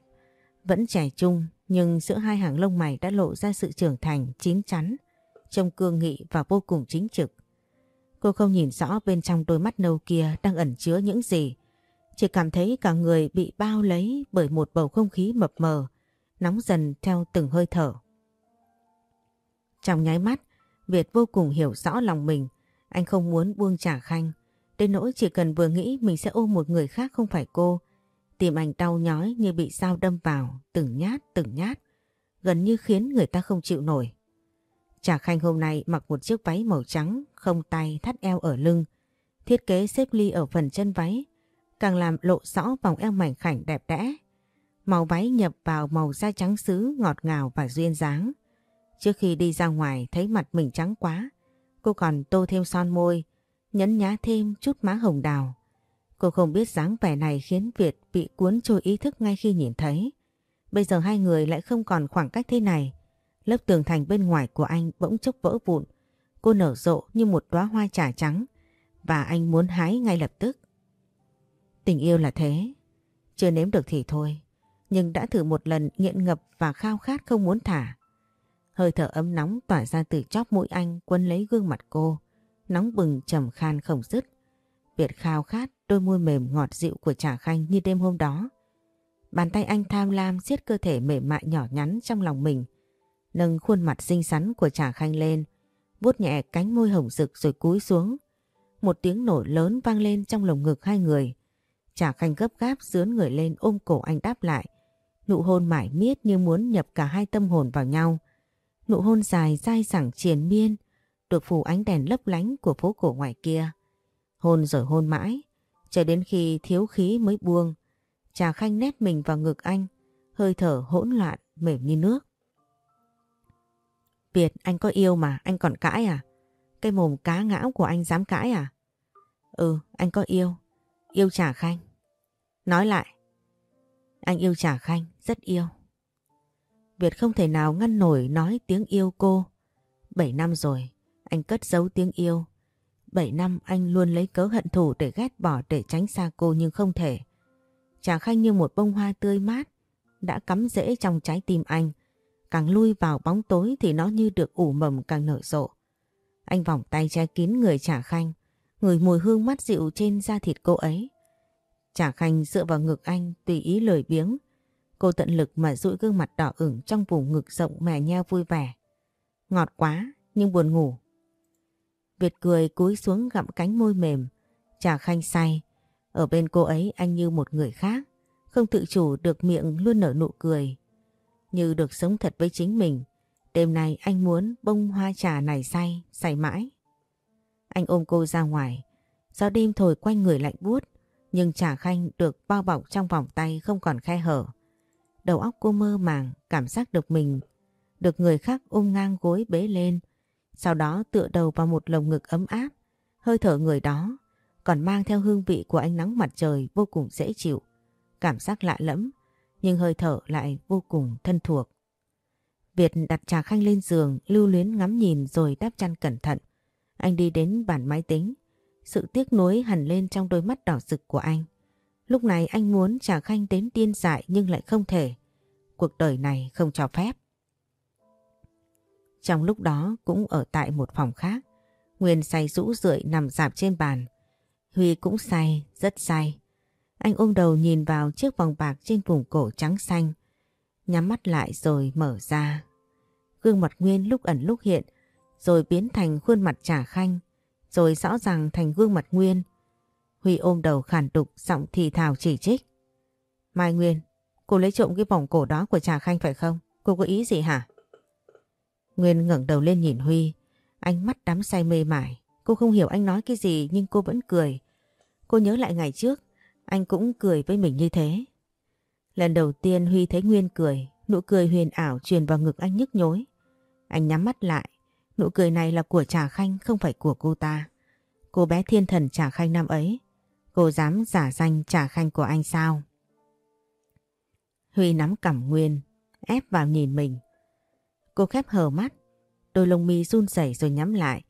Vẫn trẻ trung nhưng giữa hai hàng lông mày đã lộ ra sự trưởng thành, chín chắn, trông cương nghị và vô cùng chính trực. Cô không nhìn rõ bên trong đôi mắt nâu kia đang ẩn chứa những gì. Chỉ cảm thấy cả người bị bao lấy bởi một bầu không khí mập mờ, nóng dần theo từng hơi thở. Trong nháy mắt, Việt vô cùng hiểu rõ lòng mình. Anh không muốn buông trả khanh. Đến nỗi chỉ cần vừa nghĩ mình sẽ ôm một người khác không phải cô. Tìm anh đau nhói như bị dao đâm vào, từng nhát từng nhát. Gần như khiến người ta không chịu nổi. Trà Khanh hôm nay mặc một chiếc váy màu trắng, không tay, thắt eo ở lưng. Thiết kế xếp ly ở phần chân váy, càng làm lộ rõ vòng eo mảnh khảnh đẹp đẽ. Màu váy nhập vào màu da trắng sứ ngọt ngào và duyên dáng. Trước khi đi ra ngoài thấy mặt mình trắng quá, cô còn tô thêm son môi, nhấn nhá thêm chút má hồng đào. Cô không biết dáng vẻ này khiến Việt bị cuốn trôi ý thức ngay khi nhìn thấy. Bây giờ hai người lại không còn khoảng cách thế này. Lớp tường thành bên ngoài của anh bỗng chốc vỡ vụn. Cô nở rộ như một đóa hoa trà trắng và anh muốn hái ngay lập tức. Tình yêu là thế. Chưa nếm được thì thôi. Nhưng đã thử một lần nghiện ngập và khao khát không muốn thả. Hơi thở ấm nóng tỏa ra từ chóp mũi anh quân lấy gương mặt cô. Nóng bừng trầm khan không dứt. Việt khao khát đôi môi mềm ngọt dịu của Trà Khanh như đêm hôm đó. Bàn tay anh tham lam siết cơ thể mềm mại nhỏ nhắn trong lòng mình nâng khuôn mặt xinh xắn của Trà Khanh lên, vuốt nhẹ cánh môi hồng rực rồi cúi xuống. Một tiếng nổ lớn vang lên trong lồng ngực hai người. Trà Khanh gấp gáp dướn người lên ôm cổ anh đáp lại. Nụ hôn mải miết như muốn nhập cả hai tâm hồn vào nhau. Nụ hôn dài dai dẳng triền miên, được phủ ánh đèn lấp lánh của phố cổ ngoài kia. Hôn rồi hôn mãi, cho đến khi thiếu khí mới buông. Trà Khanh nét mình vào ngực anh, hơi thở hỗn loạn, mềm như nước. Việt anh có yêu mà anh còn cãi à? Cái mồm cá ngão của anh dám cãi à? Ừ anh có yêu. Yêu Trà Khanh. Nói lại. Anh yêu Trà Khanh, rất yêu. Việt không thể nào ngăn nổi nói tiếng yêu cô. Bảy năm rồi, anh cất giấu tiếng yêu. Bảy năm anh luôn lấy cớ hận thù để ghét bỏ để tránh xa cô nhưng không thể. Trà Khanh như một bông hoa tươi mát, đã cắm rễ trong trái tim anh. Càng lui vào bóng tối thì nó như được ủ mầm càng nở rộ. Anh vòng tay che kín người Trà Khanh, người mùi hương mát dịu trên da thịt cô ấy. Trà Khanh dựa vào ngực anh tùy ý lời biếng. Cô tận lực mà dụi gương mặt đỏ ửng trong vùng ngực rộng mè nheo vui vẻ. Ngọt quá nhưng buồn ngủ. Việt cười cúi xuống gặm cánh môi mềm. Trà Khanh say. Ở bên cô ấy anh như một người khác. Không tự chủ được miệng luôn nở nụ cười như được sống thật với chính mình. Đêm nay anh muốn bông hoa trà này say, say mãi. Anh ôm cô ra ngoài, gió đêm thổi quanh người lạnh buốt, nhưng trà khanh được bao bọc trong vòng tay không còn khe hở. Đầu óc cô mơ màng, cảm giác được mình, được người khác ôm ngang gối bế lên, sau đó tựa đầu vào một lồng ngực ấm áp, hơi thở người đó, còn mang theo hương vị của ánh nắng mặt trời vô cùng dễ chịu, cảm giác lạ lẫm, nhưng hơi thở lại vô cùng thân thuộc. Việt đặt trà khanh lên giường, lưu luyến ngắm nhìn rồi đáp chăn cẩn thận. Anh đi đến bàn máy tính, sự tiếc nuối hẳn lên trong đôi mắt đỏ rực của anh. Lúc này anh muốn trả khanh đến điên dại nhưng lại không thể. Cuộc đời này không cho phép. Trong lúc đó cũng ở tại một phòng khác, Nguyên say rũ rượi nằm dạp trên bàn. Huy cũng say, rất say. Anh ôm đầu nhìn vào chiếc vòng bạc trên vùng cổ trắng xanh. Nhắm mắt lại rồi mở ra. Gương mặt Nguyên lúc ẩn lúc hiện, rồi biến thành khuôn mặt trả khanh, rồi rõ ràng thành gương mặt Nguyên. Huy ôm đầu khản đục giọng thì thào chỉ trích. Mai Nguyên, cô lấy trộm cái vòng cổ đó của Trà Khanh phải không? Cô có ý gì hả? Nguyên ngẩng đầu lên nhìn Huy, ánh mắt đắm say mê mải. Cô không hiểu anh nói cái gì nhưng cô vẫn cười. Cô nhớ lại ngày trước, anh cũng cười với mình như thế. Lần đầu tiên Huy thấy Nguyên cười, nụ cười huyền ảo truyền vào ngực anh nhức nhối. Anh nhắm mắt lại, nụ cười này là của Trà Khanh không phải của cô ta. Cô bé thiên thần Trà Khanh năm ấy, cô dám giả danh trả Khanh của anh sao? Huy nắm cẩm Nguyên, ép vào nhìn mình. Cô khép hờ mắt, đôi lông mi run rẩy rồi nhắm lại.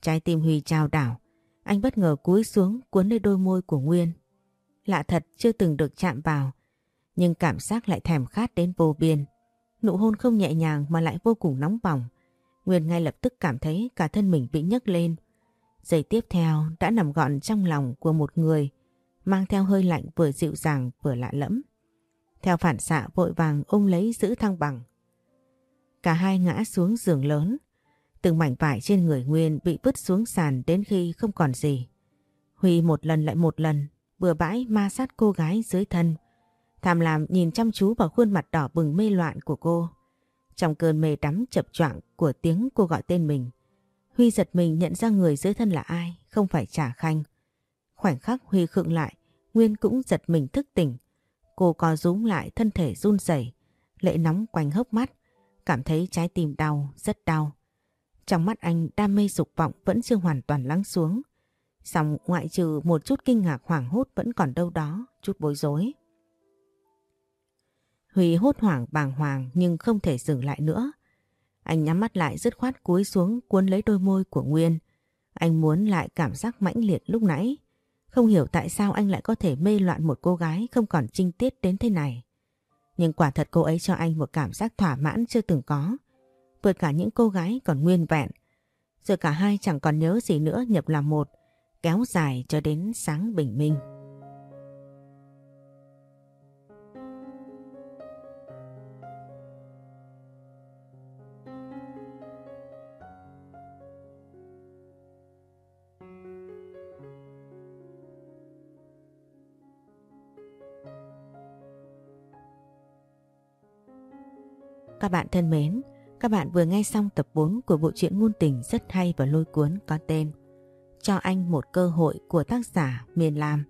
Trái tim Huy trao đảo, anh bất ngờ cúi xuống cuốn lấy đôi môi của Nguyên. Lạ thật chưa từng được chạm vào, nhưng cảm giác lại thèm khát đến vô biên. Nụ hôn không nhẹ nhàng mà lại vô cùng nóng bỏng. Nguyên ngay lập tức cảm thấy cả thân mình bị nhấc lên. Giây tiếp theo đã nằm gọn trong lòng của một người, mang theo hơi lạnh vừa dịu dàng vừa lạ lẫm. Theo phản xạ vội vàng ôm lấy giữ thăng bằng. Cả hai ngã xuống giường lớn. Từng mảnh vải trên người Nguyên bị vứt xuống sàn đến khi không còn gì. Huy một lần lại một lần bừa bãi ma sát cô gái dưới thân. Tham làm nhìn chăm chú vào khuôn mặt đỏ bừng mê loạn của cô. Trong cơn mê đắm chập choạng của tiếng cô gọi tên mình. Huy giật mình nhận ra người dưới thân là ai, không phải Trà Khanh. Khoảnh khắc Huy khựng lại, Nguyên cũng giật mình thức tỉnh. Cô co rúm lại thân thể run rẩy, lệ nóng quanh hốc mắt, cảm thấy trái tim đau, rất đau. Trong mắt anh đam mê dục vọng vẫn chưa hoàn toàn lắng xuống. Xong ngoại trừ một chút kinh ngạc hoảng hốt vẫn còn đâu đó, chút bối rối. Huy hốt hoảng bàng hoàng nhưng không thể dừng lại nữa. Anh nhắm mắt lại dứt khoát cúi xuống cuốn lấy đôi môi của Nguyên. Anh muốn lại cảm giác mãnh liệt lúc nãy. Không hiểu tại sao anh lại có thể mê loạn một cô gái không còn trinh tiết đến thế này. Nhưng quả thật cô ấy cho anh một cảm giác thỏa mãn chưa từng có. Vượt cả những cô gái còn nguyên vẹn. Giờ cả hai chẳng còn nhớ gì nữa nhập làm một, kéo dài cho đến sáng bình minh. Các bạn thân mến, các bạn vừa nghe xong tập 4 của bộ truyện ngôn tình rất hay và lôi cuốn có tên Cho anh một cơ hội của tác giả Miền Lam.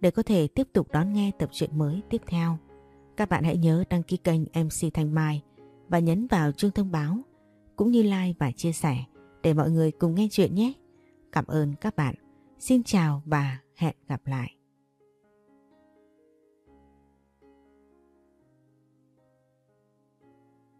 Để có thể tiếp tục đón nghe tập truyện mới tiếp theo, các bạn hãy nhớ đăng ký kênh MC Thanh Mai và nhấn vào chuông thông báo cũng như like và chia sẻ để mọi người cùng nghe chuyện nhé. Cảm ơn các bạn. Xin chào và hẹn gặp lại.